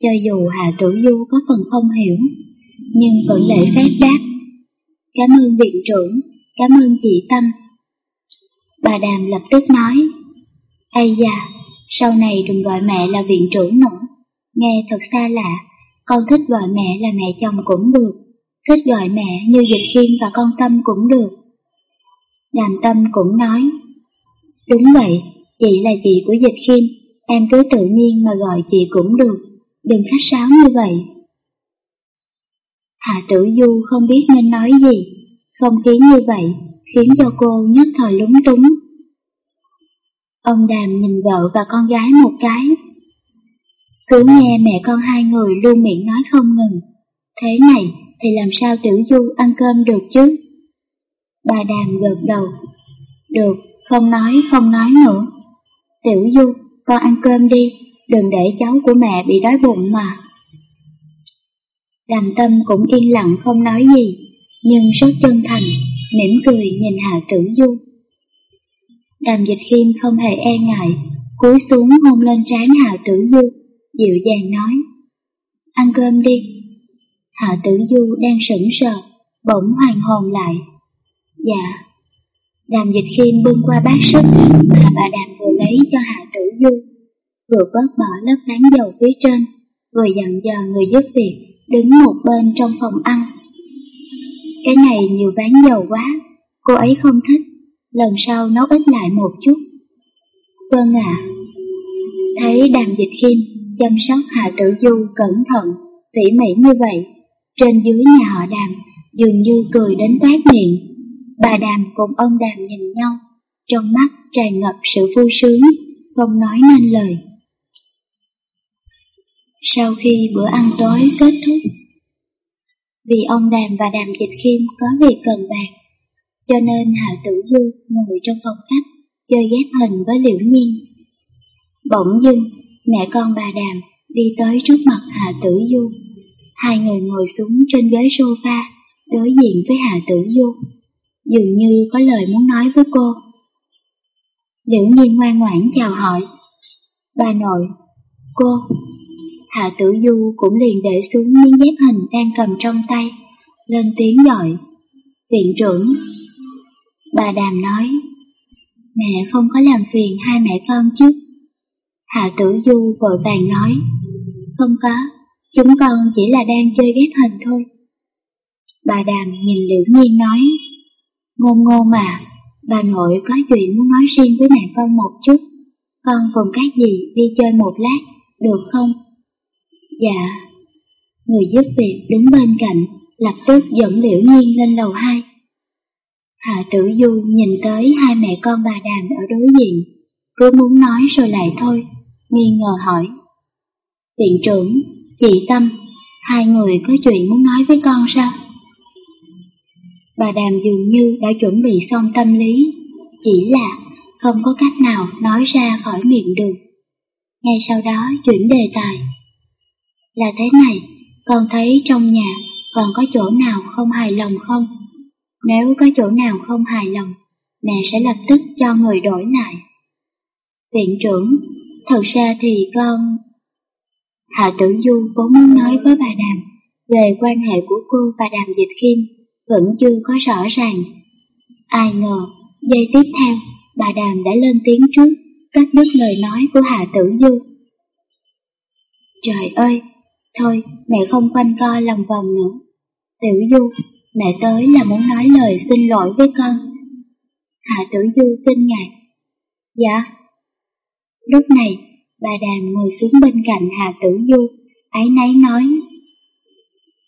cho dù Hạ Tử Du có phần không hiểu, nhưng vẫn lễ phép đáp. Cảm ơn viện trưởng, cảm ơn chị Tâm Bà Đàm lập tức nói, Ây da, sau này đừng gọi mẹ là viện trưởng nữa, nghe thật xa lạ, con thích gọi mẹ là mẹ chồng cũng được, thích gọi mẹ như Dịch Khiêm và con Tâm cũng được. Đàm Tâm cũng nói, đúng vậy, chị là chị của Dịch Khiêm, em cứ tự nhiên mà gọi chị cũng được, đừng khách sáo như vậy. Hạ Tử Du không biết nên nói gì, không khí như vậy khiến cho cô nhất thời lúng túng. Ông Đàm nhìn vợ và con gái một cái. Cứ nghe mẹ con hai người luôn miệng nói không ngừng. Thế này thì làm sao Tiểu Du ăn cơm được chứ? Bà Đàm gật đầu. Được, không nói, không nói nữa. Tiểu Du, con ăn cơm đi, đừng để cháu của mẹ bị đói bụng mà. Đàm tâm cũng yên lặng không nói gì, nhưng rất chân thành, mỉm cười nhìn Hạ Tử Du. Đàm dịch khiêm không hề e ngại, cúi xuống hôn lên trán Hạ Tử Du, dịu dàng nói, ăn cơm đi. Hạ Tử Du đang sững sờ, bỗng hoàn hồn lại. Dạ. Đàm dịch khiêm bưng qua bát súp mà bà Đàm vừa lấy cho Hạ Tử Du, vừa vớt bỏ lớp tán dầu phía trên, vừa dặn dò người giúp việc đứng một bên trong phòng ăn. Cái này nhiều ván dầu quá, cô ấy không thích, lần sau nấu ít lại một chút. Vâng ạ. Thấy đàm dịch khiêm chăm sóc Hạ Tử Du cẩn thận, tỉ mỉ như vậy, trên dưới nhà họ đàm dường như cười đến toát miệng. Bà đàm cùng ông đàm nhìn nhau, trong mắt tràn ngập sự vui sướng, không nói nên lời. Sau khi bữa ăn tối kết thúc, vì ông Đàm và Đàm Dịch Khiêm có việc cần bàn, cho nên Hạ Tử Du ngồi trong phòng khách chơi ghép hình với Liễu Nhiên. Bỗng dưng, mẹ con bà Đàm đi tới trước mặt Hạ Tử Du. Hai người ngồi xuống trên ghế sofa, đối diện với Hạ Tử Du. Dường như có lời muốn nói với cô. Liễu Nhiên ngoan ngoãn chào hỏi. Bà nội, cô, Hạ Tử Du cũng liền để xuống miếng ghép hình đang cầm trong tay, lên tiếng gọi. Viện trưởng. Bà Đàm nói, mẹ không có làm phiền hai mẹ con chứ. Hạ Tử Du vội vàng nói, không có, chúng con chỉ là đang chơi ghép hình thôi. Bà Đàm nhìn Liễu Nhiên nói, ngôn ngôn mà, bà nội có chuyện muốn nói riêng với mẹ con một chút, con cùng các dì đi chơi một lát, được không? Dạ. Người giúp việc đứng bên cạnh, lập tức dẫn Liễu Nhiên lên lầu 2. Hạ Tử Du nhìn tới hai mẹ con bà Đàm ở đối diện, cứ muốn nói rồi lại thôi, nghi ngờ hỏi. Viện trưởng, chị Tâm, hai người có chuyện muốn nói với con sao? Bà Đàm dường như đã chuẩn bị xong tâm lý, chỉ là không có cách nào nói ra khỏi miệng được. Ngay sau đó chuyển đề tài. Là thế này, con thấy trong nhà còn có chỗ nào không hài lòng không? Nếu có chỗ nào không hài lòng, mẹ sẽ lập tức cho người đổi lại. Viện trưởng, thật ra thì con... Hạ Tử Du vốn muốn nói với bà Đàm về quan hệ của cô và Đàm Dịch Khiêm vẫn chưa có rõ ràng. Ai ngờ, giây tiếp theo, bà Đàm đã lên tiếng trước, cắt đứt lời nói của Hạ Tử Du. Trời ơi, Thôi, mẹ không quanh co lòng vòng nữa. Tiểu Du, mẹ tới là muốn nói lời xin lỗi với con. Hạ Tử Du kinh ngạc. Dạ. Lúc này, bà Đàm ngồi xuống bên cạnh Hạ Tử Du, ái náy nói.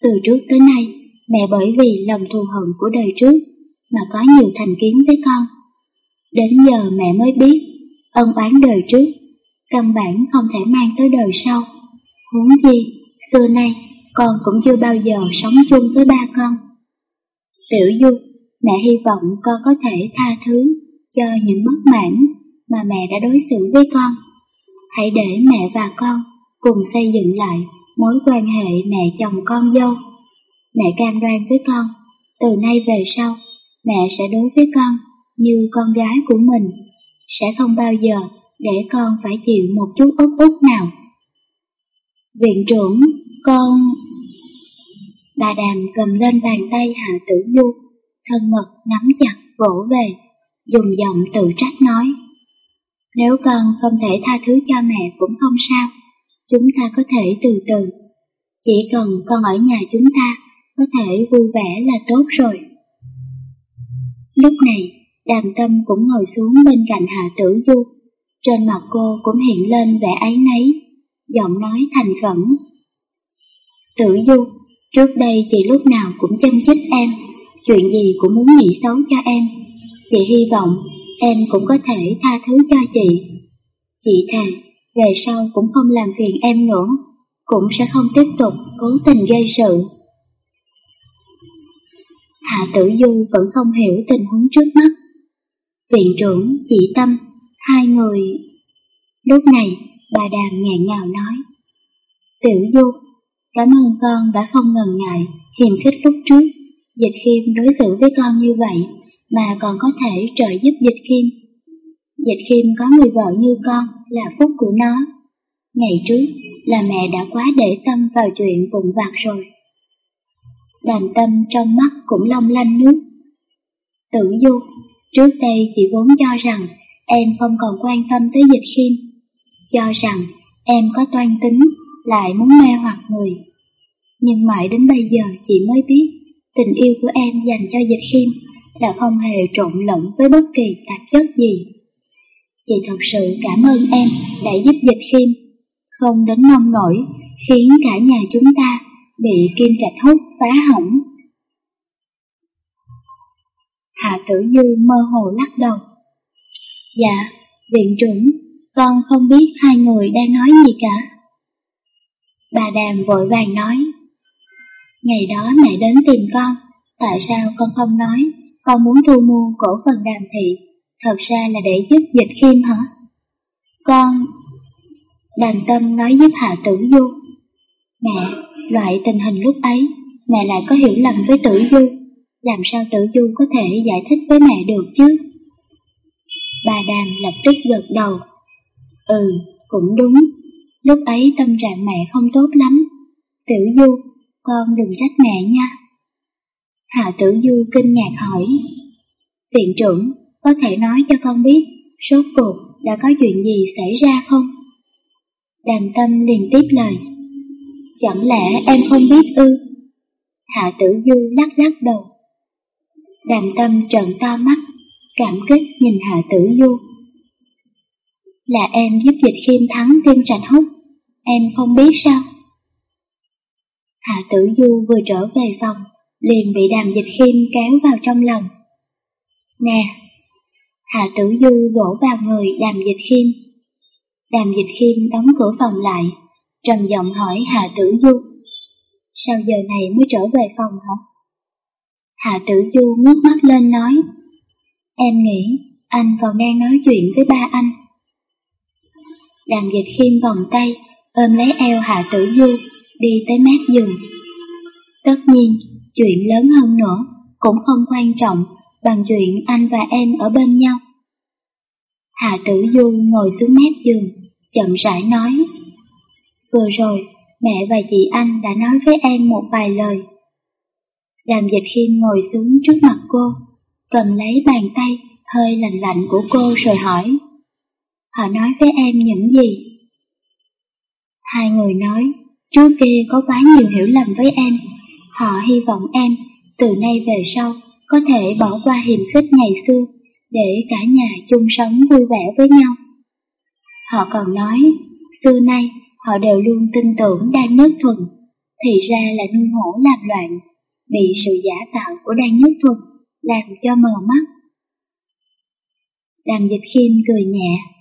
Từ trước tới nay, mẹ bởi vì lòng thù hận của đời trước mà có nhiều thành kiến với con. Đến giờ mẹ mới biết, ân oán đời trước, căn bản không thể mang tới đời sau. Huống chi, Xưa nay, con cũng chưa bao giờ sống chung với ba con. Tiểu Du, mẹ hy vọng con có thể tha thứ cho những bất mãn mà mẹ đã đối xử với con. Hãy để mẹ và con cùng xây dựng lại mối quan hệ mẹ chồng con dâu. Mẹ cam đoan với con, từ nay về sau, mẹ sẽ đối với con như con gái của mình, sẽ không bao giờ để con phải chịu một chút ức ức nào. Viện trưởng, con... Bà Đàm cầm lên bàn tay Hạ Tử Du, thân mật nắm chặt vỗ về, dùng giọng tự trách nói. Nếu con không thể tha thứ cho mẹ cũng không sao, chúng ta có thể từ từ. Chỉ cần con ở nhà chúng ta, có thể vui vẻ là tốt rồi. Lúc này, đàm tâm cũng ngồi xuống bên cạnh Hạ Tử Du. Trên mặt cô cũng hiện lên vẻ áy náy, giọng nói thành khẩn. Tử Du, trước đây chị lúc nào cũng chăm chích em, chuyện gì cũng muốn nghĩ xấu cho em. Chị hy vọng em cũng có thể tha thứ cho chị. Chị thề, về sau cũng không làm phiền em nữa, cũng sẽ không tiếp tục cố tình gây sự. Hạ Tử Du vẫn không hiểu tình huống trước mắt. Viện trưởng, chị Tâm, hai người... Lúc này, bà Đàm ngẹn ngào nói. Tiểu Du, Cảm ơn con đã không ngần ngại, hiềm khích lúc trước. Dịch khiêm đối xử với con như vậy, mà còn có thể trợ giúp dịch khiêm. Dịch khiêm có người vợ như con là phúc của nó. Ngày trước là mẹ đã quá để tâm vào chuyện vụn vặt rồi. đàm tâm trong mắt cũng long lanh nước. Tử du, trước đây chị vốn cho rằng em không còn quan tâm tới dịch khiêm, cho rằng em có toan tính, lại muốn mê hoặc người. Nhưng mãi đến bây giờ chị mới biết tình yêu của em dành cho dịch khiêm là không hề trộn lẫn với bất kỳ tạp chất gì. Chị thật sự cảm ơn em đã giúp dịch khiêm, không đến nông nổi khiến cả nhà chúng ta bị kim trạch hút phá hỏng. Hạ tử du mơ hồ lắc đầu. Dạ, viện trưởng, con không biết hai người đang nói gì cả. Bà Đàm vội vàng nói. Ngày đó mẹ đến tìm con, tại sao con không nói con muốn thu mua cổ phần đàm thị, thật ra là để giúp dịch khiêm hả? Con... Đàm tâm nói giúp Hạ Tử Du. Mẹ, loại tình hình lúc ấy, mẹ lại có hiểu lầm với Tử Du, làm sao Tử Du có thể giải thích với mẹ được chứ? Bà Đàm lập tức gật đầu. Ừ, cũng đúng, lúc ấy tâm trạng mẹ không tốt lắm. Tử Du, con đừng trách mẹ nha. Hạ Tử Du kinh ngạc hỏi. Viện trưởng, có thể nói cho con biết, số cuộc đã có chuyện gì xảy ra không? Đàm tâm liền tiếp lời. Chẳng lẽ em không biết ư? Hạ Tử Du lắc lắc đầu. Đàm tâm trợn to mắt, cảm kích nhìn Hạ Tử Du. Là em giúp dịch khiêm thắng tim trạch hút, em không biết sao? Hạ Tử Du vừa trở về phòng, liền bị đàm dịch khiêm kéo vào trong lòng. Nè! Hạ Tử Du vỗ vào người đàm dịch khiêm. Đàm dịch khiêm đóng cửa phòng lại, trầm giọng hỏi Hạ Tử Du. Sao giờ này mới trở về phòng hả? Hạ Tử Du ngước mắt lên nói. Em nghĩ anh còn đang nói chuyện với ba anh. Đàm dịch khiêm vòng tay, ôm lấy eo Hạ Tử Du, đi tới mép giường. Tất nhiên, chuyện lớn hơn nữa cũng không quan trọng bằng chuyện anh và em ở bên nhau. Hạ Tử Du ngồi xuống mép giường, chậm rãi nói. Vừa rồi, mẹ và chị anh đã nói với em một vài lời. Đàm dịch khiêm ngồi xuống trước mặt cô, cầm lấy bàn tay hơi lạnh lạnh của cô rồi hỏi. Họ nói với em những gì? Hai người nói, trước kia có quá nhiều hiểu lầm với em, Họ hy vọng em từ nay về sau có thể bỏ qua hiềm khích ngày xưa để cả nhà chung sống vui vẻ với nhau. Họ còn nói, xưa nay họ đều luôn tin tưởng Đan Nhất Thuần, thì ra là nuôi hổ làm loạn, bị sự giả tạo của Đan Nhất Thuần làm cho mờ mắt. Đàm dịch khiêm cười nhẹ,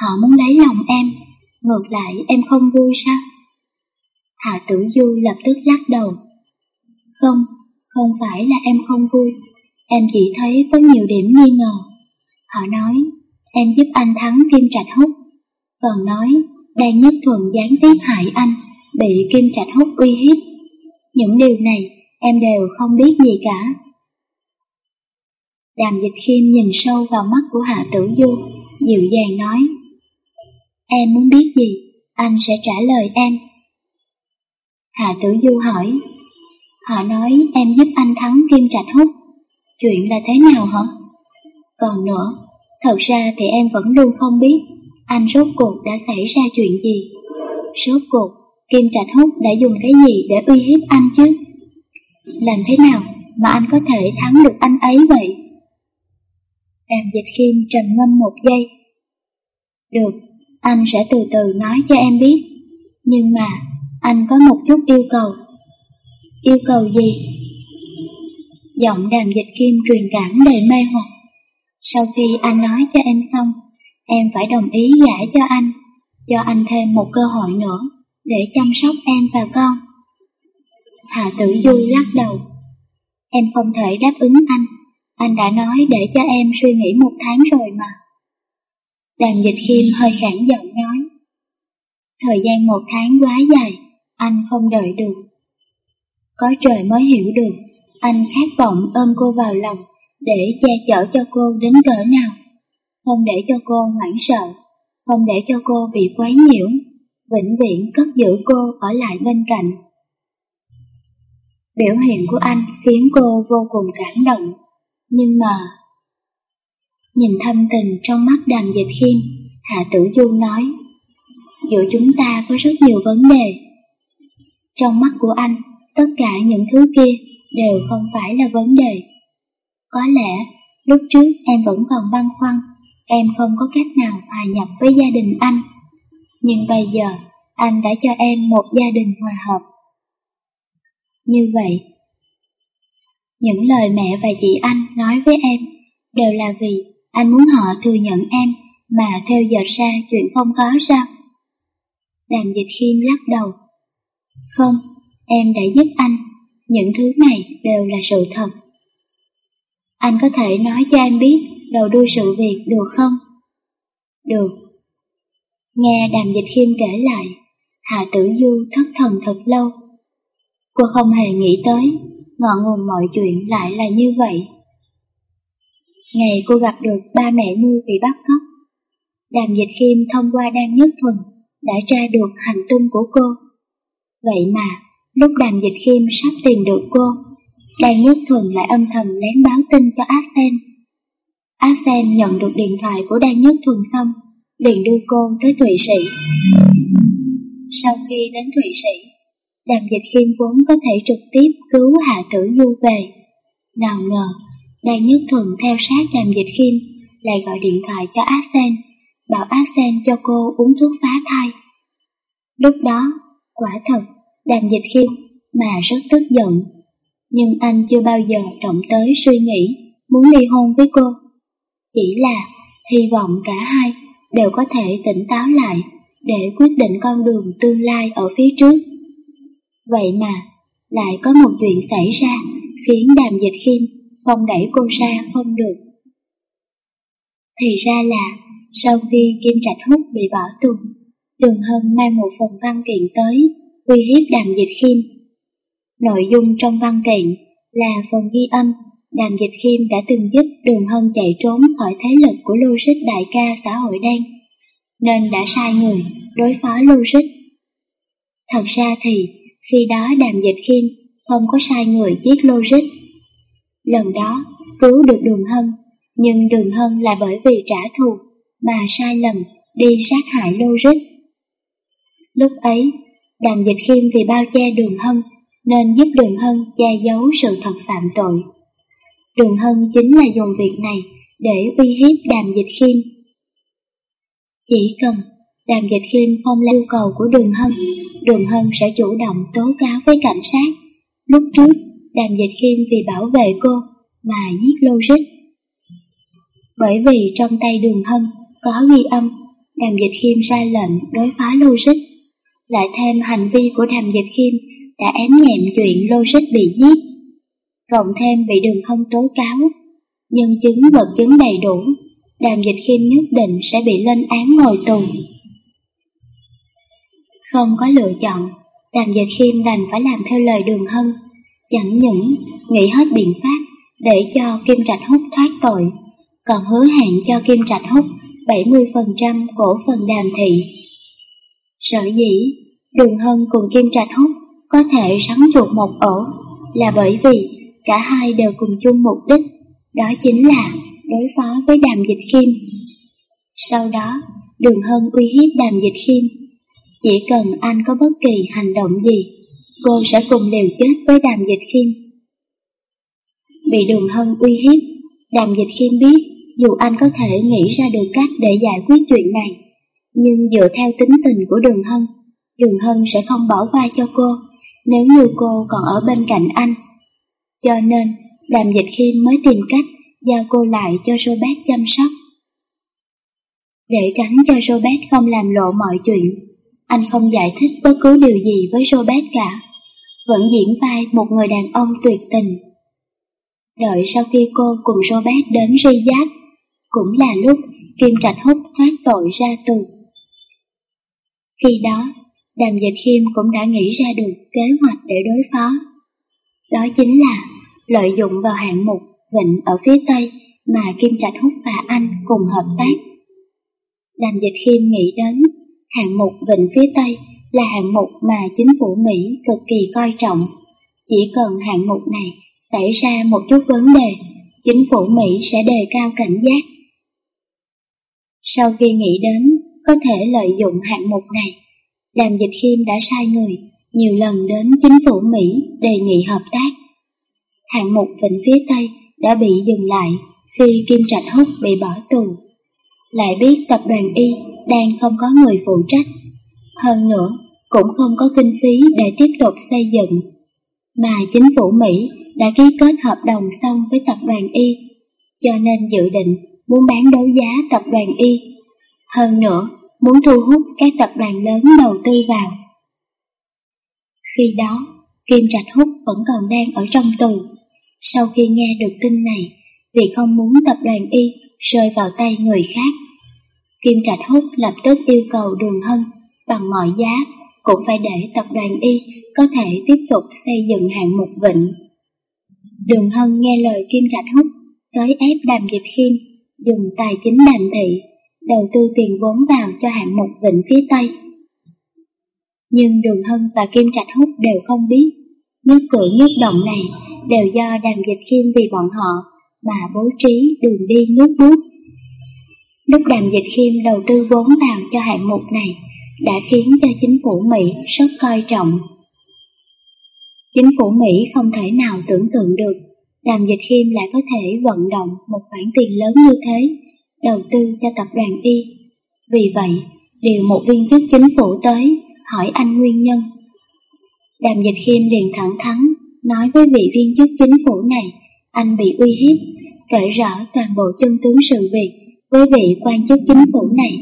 họ muốn lấy lòng em, ngược lại em không vui sao? Hạ tử du lập tức lắc đầu, không, không phải là em không vui, em chỉ thấy có nhiều điểm nghi ngờ. Họ nói, em giúp anh thắng Kim Trạch húc còn nói đang nhất thuần gián tiếp hại anh, bị Kim Trạch húc uy hiếp. Những điều này em đều không biết gì cả. Đàm dịch khiêm nhìn sâu vào mắt của Hạ Tử Du, dịu dàng nói, Em muốn biết gì, anh sẽ trả lời em. hà Tử Du hỏi, Họ nói em giúp anh thắng Kim Trạch Hút. Chuyện là thế nào hả? Còn nữa, thật ra thì em vẫn luôn không biết anh rốt cuộc đã xảy ra chuyện gì. Rốt cuộc, Kim Trạch Hút đã dùng cái gì để uy hiếp anh chứ? Làm thế nào mà anh có thể thắng được anh ấy vậy? Đàm dịch khiêm trầm ngâm một giây. Được, anh sẽ từ từ nói cho em biết. Nhưng mà, anh có một chút yêu cầu. Yêu cầu gì? Giọng đàm dịch kim truyền cảm đầy mê hoặc. Sau khi anh nói cho em xong, em phải đồng ý gả cho anh, cho anh thêm một cơ hội nữa để chăm sóc em và con. Hạ tử du lắc đầu. Em không thể đáp ứng anh, anh đã nói để cho em suy nghĩ một tháng rồi mà. Đàm dịch khiêm hơi khản giọng nói. Thời gian một tháng quá dài, anh không đợi được. Có trời mới hiểu được, anh khát vọng ôm cô vào lòng để che chở cho cô đến cỡ nào. Không để cho cô hoảng sợ, không để cho cô bị quấy nhiễu, vĩnh viễn cất giữ cô ở lại bên cạnh. Biểu hiện của anh khiến cô vô cùng cảm động, nhưng mà... Nhìn thâm tình trong mắt đàm dịch khiêm, Hạ Tử Du nói, giữa chúng ta có rất nhiều vấn đề. Trong mắt của anh, tất cả những thứ kia đều không phải là vấn đề. Có lẽ, lúc trước em vẫn còn băn khoăn, em không có cách nào hòa nhập với gia đình anh. Nhưng bây giờ, anh đã cho em một gia đình hòa hợp. Như vậy, những lời mẹ và chị anh nói với em đều là vì anh muốn họ thừa nhận em mà theo giờ ra chuyện không có sao? Đàm dịch khiêm lắc đầu. Không, em đã giúp anh, những thứ này đều là sự thật. Anh có thể nói cho em biết đầu đuôi sự việc được không? Được. Nghe đàm dịch khiêm kể lại, Hạ Tử Du thất thần thật lâu. Cô không hề nghĩ tới, ngọn nguồn mọi chuyện lại là như vậy. Ngày cô gặp được ba mẹ nuôi bị bắt cóc, Đàm Dịch Khiêm thông qua Đan Nhất Thuần đã tra được hành tung của cô. Vậy mà, lúc Đàm Dịch Khiêm sắp tìm được cô, Đan Nhất Thuần lại âm thầm lén báo tin cho Arsen. Arsen nhận được điện thoại của Đan Nhất Thuần xong, liền đưa cô tới Thụy Sĩ. Sau khi đến Thụy Sĩ, Đàm Dịch Khiêm vốn có thể trực tiếp cứu Hạ Tử Du về. Nào ngờ, Đan Nhất Thuần theo sát Đàm Dịch Khiêm lại gọi điện thoại cho Arsen bảo Arsen cho cô uống thuốc phá thai. Lúc đó, quả thật, đàm dịch khiêm mà rất tức giận. Nhưng anh chưa bao giờ động tới suy nghĩ muốn ly hôn với cô. Chỉ là hy vọng cả hai đều có thể tỉnh táo lại để quyết định con đường tương lai ở phía trước. Vậy mà, lại có một chuyện xảy ra khiến đàm dịch khiêm không đẩy cô ra không được. Thì ra là sau khi Kim Trạch Húc bị bỏ tù, Đường Hân mang một phần văn kiện tới, uy hiếp đàm dịch khiêm. Nội dung trong văn kiện là phần ghi âm đàm dịch khiêm đã từng giúp Đường Hân chạy trốn khỏi thế lực của logic đại ca xã hội đen, nên đã sai người đối phó logic. Thật ra thì, khi đó đàm dịch khiêm không có sai người giết logic. Lần đó, cứu được Đường Hân, nhưng Đường Hân là bởi vì trả thù mà sai lầm đi sát hại logic. Lúc ấy, đàm dịch khiêm vì bao che đường hân nên giúp đường hân che giấu sự thật phạm tội. Đường hân chính là dùng việc này để uy hiếp đàm dịch khiêm. Chỉ cần đàm dịch khiêm không là yêu cầu của đường hân, đường hân sẽ chủ động tố cáo với cảnh sát. Lúc trước, đàm dịch khiêm vì bảo vệ cô mà giết logic. Bởi vì trong tay đường hân có ghi âm, Đàm Dịch Khiêm ra lệnh đối phá logic. Lại thêm hành vi của Đàm Dịch Khiêm đã ém nhẹm chuyện logic bị giết. Cộng thêm bị đường Hân tố cáo, nhân chứng vật chứng đầy đủ, Đàm Dịch Khiêm nhất định sẽ bị lên án ngồi tù. Không có lựa chọn, Đàm Dịch Khiêm đành phải làm theo lời đường hân, chẳng những nghĩ hết biện pháp để cho Kim Trạch Húc thoát tội, còn hứa hẹn cho Kim Trạch Húc 70% cổ phần đàm thị. Sở dĩ, Đường Hân cùng Kim Trạch Húc có thể sắn chuột một ổ là bởi vì cả hai đều cùng chung mục đích, đó chính là đối phó với đàm dịch khiêm. Sau đó, Đường Hân uy hiếp đàm dịch khiêm. Chỉ cần anh có bất kỳ hành động gì, cô sẽ cùng liều chết với đàm dịch khiêm. Bị Đường Hân uy hiếp, đàm dịch khiêm biết dù anh có thể nghĩ ra được cách để giải quyết chuyện này, nhưng dựa theo tính tình của Đường Hân, Đường Hân sẽ không bỏ qua cho cô nếu như cô còn ở bên cạnh anh. Cho nên, Đàm Dịch Khiêm mới tìm cách giao cô lại cho Robert chăm sóc. Để tránh cho Robert không làm lộ mọi chuyện, anh không giải thích bất cứ điều gì với Robert cả, vẫn diễn vai một người đàn ông tuyệt tình. Đợi sau khi cô cùng Robert đến Riyadh, cũng là lúc Kim Trạch Húc thoát tội ra tù. Khi đó, Đàm Dịch Khiêm cũng đã nghĩ ra được kế hoạch để đối phó. Đó chính là lợi dụng vào hạng mục vịnh ở phía Tây mà Kim Trạch Húc và anh cùng hợp tác. Đàm Dịch Khiêm nghĩ đến hạng mục vịnh phía Tây là hạng mục mà chính phủ Mỹ cực kỳ coi trọng, chỉ cần hạng mục này xảy ra một chút vấn đề, chính phủ Mỹ sẽ đề cao cảnh giác. Sau khi nghĩ đến có thể lợi dụng hạng mục này, làm Dịch Khiêm đã sai người nhiều lần đến chính phủ Mỹ đề nghị hợp tác. Hạng mục Vịnh phía Tây đã bị dừng lại khi Kim Trạch Húc bị bỏ tù. Lại biết tập đoàn Y đang không có người phụ trách. Hơn nữa, cũng không có kinh phí để tiếp tục xây dựng. Mà chính phủ Mỹ đã ký kết hợp đồng xong với tập đoàn Y, cho nên dự định muốn bán đấu giá tập đoàn Y. Hơn nữa, muốn thu hút các tập đoàn lớn đầu tư vào. Khi đó, Kim Trạch Húc vẫn còn đang ở trong tù. Sau khi nghe được tin này, vì không muốn tập đoàn Y rơi vào tay người khác, Kim Trạch Húc lập tức yêu cầu Đường Hân bằng mọi giá cũng phải để tập đoàn Y có thể tiếp tục xây dựng hạng mục vịnh. Đường Hân nghe lời Kim Trạch Húc tới ép Đàm Dịch Khiêm dùng tài chính đàm thị đầu tư tiền vốn vào cho hạng mục vịnh phía Tây. Nhưng Đường Hân và Kim Trạch Húc đều không biết, nhất cử nhất động này đều do Đàm Dịch Khiêm vì bọn họ mà bố trí đường đi nước bước. Lúc Đàm Dịch Khiêm đầu tư vốn vào cho hạng mục này đã khiến cho chính phủ Mỹ rất coi trọng. Chính phủ Mỹ không thể nào tưởng tượng được Đàm Dịch Khiêm lại có thể vận động một khoản tiền lớn như thế đầu tư cho tập đoàn Y. Vì vậy, điều một viên chức chính phủ tới hỏi anh nguyên nhân. Đàm Dịch Khiêm liền thẳng thắn nói với vị viên chức chính phủ này anh bị uy hiếp, kể rõ toàn bộ chân tướng sự việc với vị quan chức chính phủ này.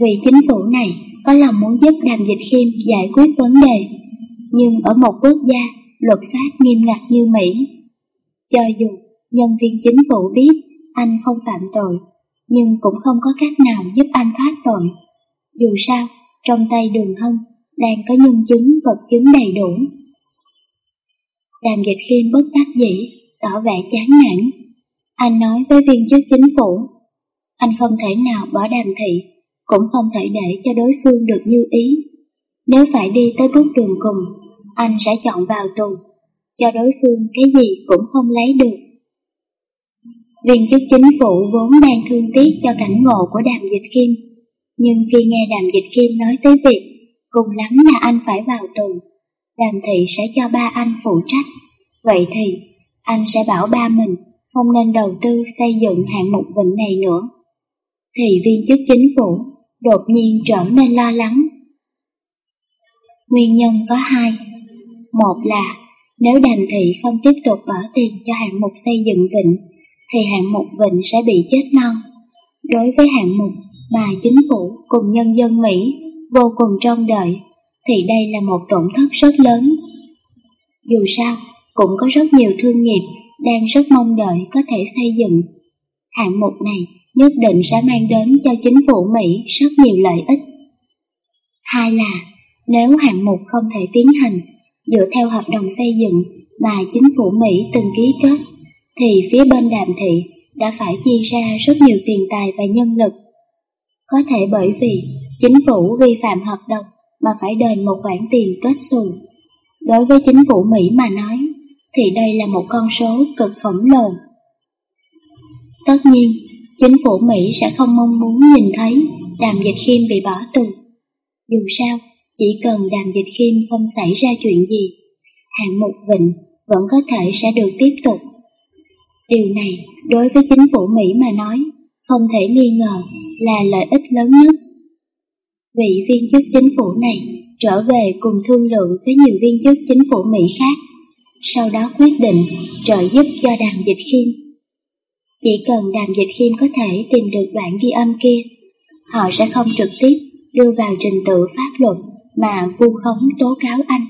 Vị chính phủ này có lòng muốn giúp Đàm Dịch Khiêm giải quyết vấn đề, nhưng ở một quốc gia luật pháp nghiêm ngặt như Mỹ, cho dù nhân viên chính phủ biết anh không phạm tội, nhưng cũng không có cách nào giúp anh thoát tội. Dù sao, trong tay đường hân đang có nhân chứng vật chứng đầy đủ. Đàm dịch khiêm bất đắc dĩ, tỏ vẻ chán nản. Anh nói với viên chức chính phủ, anh không thể nào bỏ đàm thị, cũng không thể để cho đối phương được như ý. Nếu phải đi tới bước đường cùng, anh sẽ chọn vào tù, cho đối phương cái gì cũng không lấy được. Viên chức chính phủ vốn đang thương tiếc cho cảnh ngộ của đàm dịch kim, nhưng khi nghe đàm dịch kim nói tới việc cùng lắm là anh phải vào tù, đàm thị sẽ cho ba anh phụ trách. Vậy thì, anh sẽ bảo ba mình không nên đầu tư xây dựng hạng mục vịnh này nữa. Thì viên chức chính phủ đột nhiên trở nên lo lắng. Nguyên nhân có hai. Một là nếu đàm thị không tiếp tục bỏ tiền cho hạng mục xây dựng vịnh thì hạng mục vịnh sẽ bị chết non. Đối với hạng mục mà chính phủ cùng nhân dân Mỹ vô cùng trông đợi, thì đây là một tổn thất rất lớn. Dù sao, cũng có rất nhiều thương nghiệp đang rất mong đợi có thể xây dựng. Hạng mục này nhất định sẽ mang đến cho chính phủ Mỹ rất nhiều lợi ích. Hai là, nếu hạng mục không thể tiến hành dựa theo hợp đồng xây dựng mà chính phủ Mỹ từng ký kết, thì phía bên đàm thị đã phải chi ra rất nhiều tiền tài và nhân lực. Có thể bởi vì chính phủ vi phạm hợp đồng mà phải đền một khoản tiền kết xù. Đối với chính phủ Mỹ mà nói, thì đây là một con số cực khổng lồ. Tất nhiên, chính phủ Mỹ sẽ không mong muốn nhìn thấy Đàm Dịch Khiêm bị bỏ tù. Dù sao, chỉ cần Đàm Dịch Khiêm không xảy ra chuyện gì, hạng mục vịnh vẫn có thể sẽ được tiếp tục. Điều này đối với chính phủ Mỹ mà nói không thể nghi ngờ là lợi ích lớn nhất. Vị viên chức chính phủ này trở về cùng thương lượng với nhiều viên chức chính phủ Mỹ khác, sau đó quyết định trợ giúp cho đàm dịch khiêm. Chỉ cần đàm dịch khiêm có thể tìm được đoạn ghi âm kia, họ sẽ không trực tiếp đưa vào trình tự pháp luật mà vu khống tố cáo anh.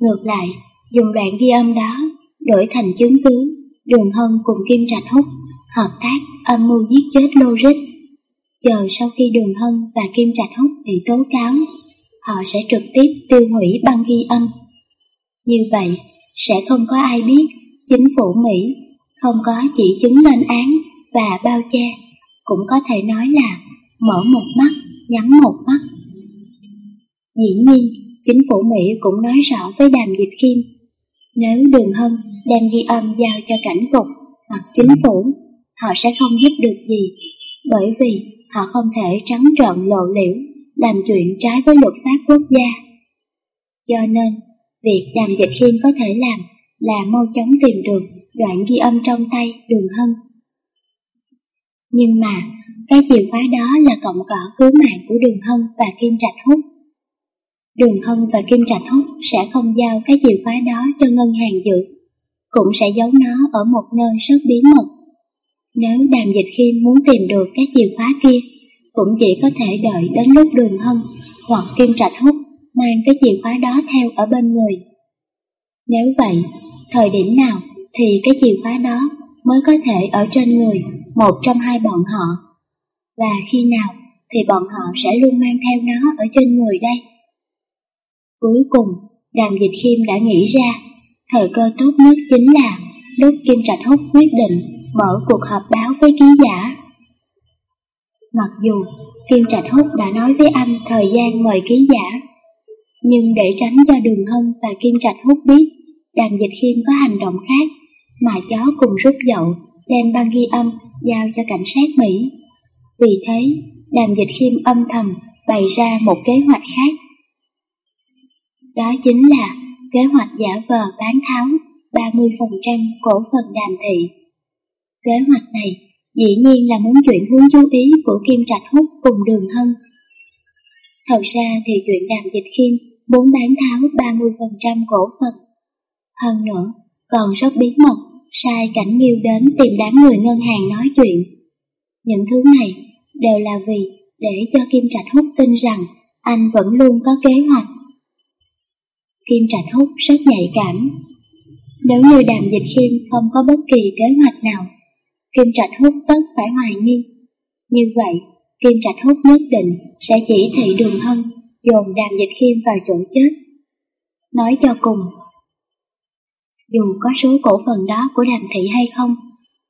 Ngược lại, dùng đoạn ghi âm đó đổi thành chứng cứ, Đường Hân cùng Kim Trạch Húc hợp tác âm mưu giết chết Logic. Chờ sau khi Đường Hân và Kim Trạch Húc bị tố cáo, họ sẽ trực tiếp tiêu hủy băng ghi âm. Như vậy, sẽ không có ai biết chính phủ Mỹ không có chỉ chứng lên án và bao che, cũng có thể nói là mở một mắt, nhắm một mắt. Dĩ nhiên, chính phủ Mỹ cũng nói rõ với Đàm Dịch Khiêm, nếu Đường Hân đem ghi âm giao cho cảnh cục hoặc chính phủ, họ sẽ không giúp được gì, bởi vì họ không thể trắng trợn lộ liễu, làm chuyện trái với luật pháp quốc gia. Cho nên, việc Đàm Dịch Khiêm có thể làm là mau chóng tìm được đoạn ghi âm trong tay Đường Hân. Nhưng mà, cái chìa khóa đó là cọng cỏ cứu mạng của Đường Hân và Kim Trạch Hút. Đường Hân và Kim Trạch Hút sẽ không giao cái chìa khóa đó cho ngân hàng giữ, cũng sẽ giấu nó ở một nơi rất bí mật. Nếu Đàm Dịch Khiêm muốn tìm được cái chìa khóa kia, cũng chỉ có thể đợi đến lúc Đường Hân hoặc Kim Trạch Hút mang cái chìa khóa đó theo ở bên người. Nếu vậy, thời điểm nào thì cái chìa khóa đó mới có thể ở trên người một trong hai bọn họ. Và khi nào thì bọn họ sẽ luôn mang theo nó ở trên người đây? Cuối cùng, Đàm Dịch Khiêm đã nghĩ ra, thời cơ tốt nhất chính là lúc Kim Trạch Húc quyết định mở cuộc họp báo với ký giả. Mặc dù Kim Trạch Húc đã nói với anh thời gian mời ký giả, nhưng để tránh cho Đường Hân và Kim Trạch Húc biết Đàm Dịch Khiêm có hành động khác, mà chó cùng rút dậu đem băng ghi âm giao cho cảnh sát Mỹ. Vì thế, Đàm Dịch Khiêm âm thầm bày ra một kế hoạch khác. Đó chính là kế hoạch giả vờ bán tháo 30% cổ phần đàm thị. Kế hoạch này dĩ nhiên là muốn chuyển hướng chú ý của Kim Trạch Húc cùng Đường Hân. Thật ra thì chuyện đàm dịch khiêm muốn bán tháo 30% cổ phần. Hơn nữa, còn rất bí mật, sai cảnh nghiêu đến tìm đám người ngân hàng nói chuyện. Những thứ này đều là vì để cho Kim Trạch Húc tin rằng anh vẫn luôn có kế hoạch. Kim Trạch Húc rất nhạy cảm. Nếu như đàm dịch khiêm không có bất kỳ kế hoạch nào, Kim Trạch Húc tất phải hoài nghi. Như vậy, Kim Trạch Húc nhất định sẽ chỉ thị đường hân dồn đàm dịch khiêm vào chỗ chết. Nói cho cùng, dù có số cổ phần đó của đàm thị hay không,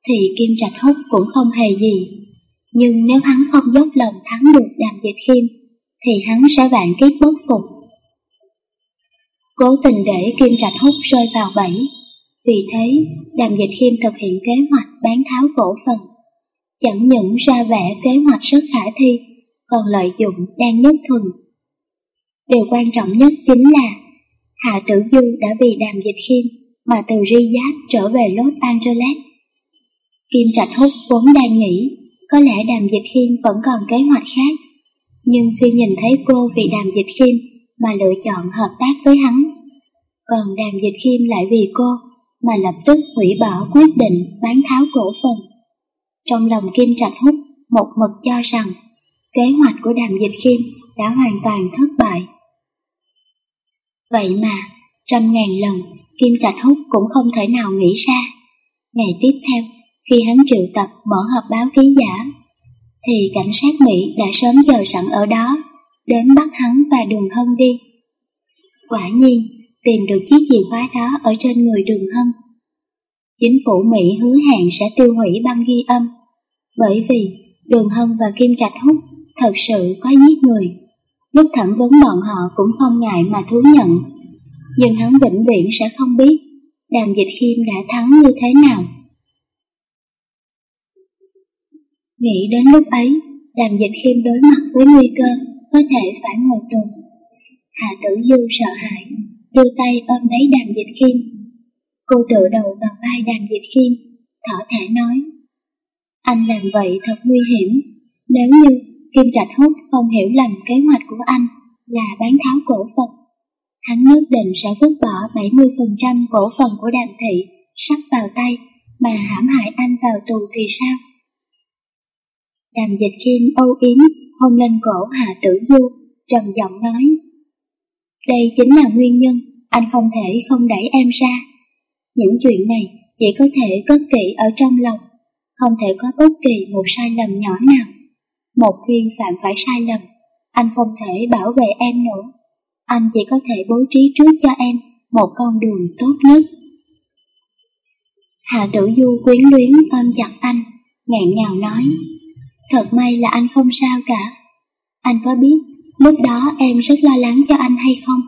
thì Kim Trạch Húc cũng không hề gì. Nhưng nếu hắn không dốc lòng thắng được đàm dịch khiêm, thì hắn sẽ vạn kiếp bất phục. Cố tình để Kim Trạch Húc rơi vào bẫy, vì thế đàm dịch khiêm thực hiện kế hoạch bán tháo cổ phần. Chẳng những ra vẻ kế hoạch rất khả thi, còn lợi dụng đang nhất thuần. Điều quan trọng nhất chính là Hạ Tử Du đã vì đàm dịch khiêm mà từ Riyadh trở về Los Angeles. Kim Trạch Húc vốn đang nghĩ có lẽ đàm dịch khiêm vẫn còn kế hoạch khác, nhưng khi nhìn thấy cô vì đàm dịch khiêm mà lựa chọn hợp tác với hắn, còn đàm dịch khiêm lại vì cô mà lập tức hủy bỏ quyết định bán tháo cổ phần. Trong lòng Kim Trạch Húc một mực cho rằng kế hoạch của đàm dịch khiêm đã hoàn toàn thất bại. Vậy mà, trăm ngàn lần Kim Trạch Húc cũng không thể nào nghĩ ra. Ngày tiếp theo, khi hắn triệu tập mở họp báo ký giả, thì cảnh sát Mỹ đã sớm chờ sẵn ở đó, đến bắt hắn và đường hân đi. Quả nhiên, tìm được chiếc chìa khóa đó ở trên người đường hân. Chính phủ Mỹ hứa hẹn sẽ tiêu hủy băng ghi âm, bởi vì đường hân và Kim Trạch Húc thật sự có giết người. Lúc thẩm vấn bọn họ cũng không ngại mà thú nhận nhưng hắn vĩnh viễn sẽ không biết đàm dịch khiêm đã thắng như thế nào. Nghĩ đến lúc ấy, đàm dịch khiêm đối mặt với nguy cơ có thể phải ngồi tù. Hạ tử du sợ hãi, đưa tay ôm lấy đàm dịch khiêm. Cô tựa đầu vào vai đàm dịch khiêm, thở thẻ nói. Anh làm vậy thật nguy hiểm, nếu như Kim Trạch Hút không hiểu lầm kế hoạch của anh là bán tháo cổ phần hắn nhất định sẽ vứt bỏ 70% cổ phần của đàm thị sắp vào tay mà hãm hại anh vào tù thì sao? Đàm dịch Kim âu yếm hôn lên cổ Hà Tử Du, trầm giọng nói. Đây chính là nguyên nhân anh không thể không đẩy em ra. Những chuyện này chỉ có thể cất kỹ ở trong lòng, không thể có bất kỳ một sai lầm nhỏ nào. Một khi phạm phải sai lầm, anh không thể bảo vệ em nữa anh chỉ có thể bố trí trước cho em một con đường tốt nhất. Hạ tử du quyến luyến ôm chặt anh, ngẹn ngào nói, thật may là anh không sao cả. Anh có biết lúc đó em rất lo lắng cho anh hay không?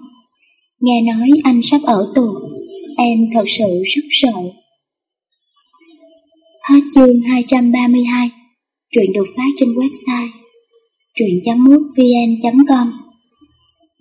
Nghe nói anh sắp ở tù, em thật sự rất sợ. Hết chương 232, truyện được phát trên website truyện.mútvn.com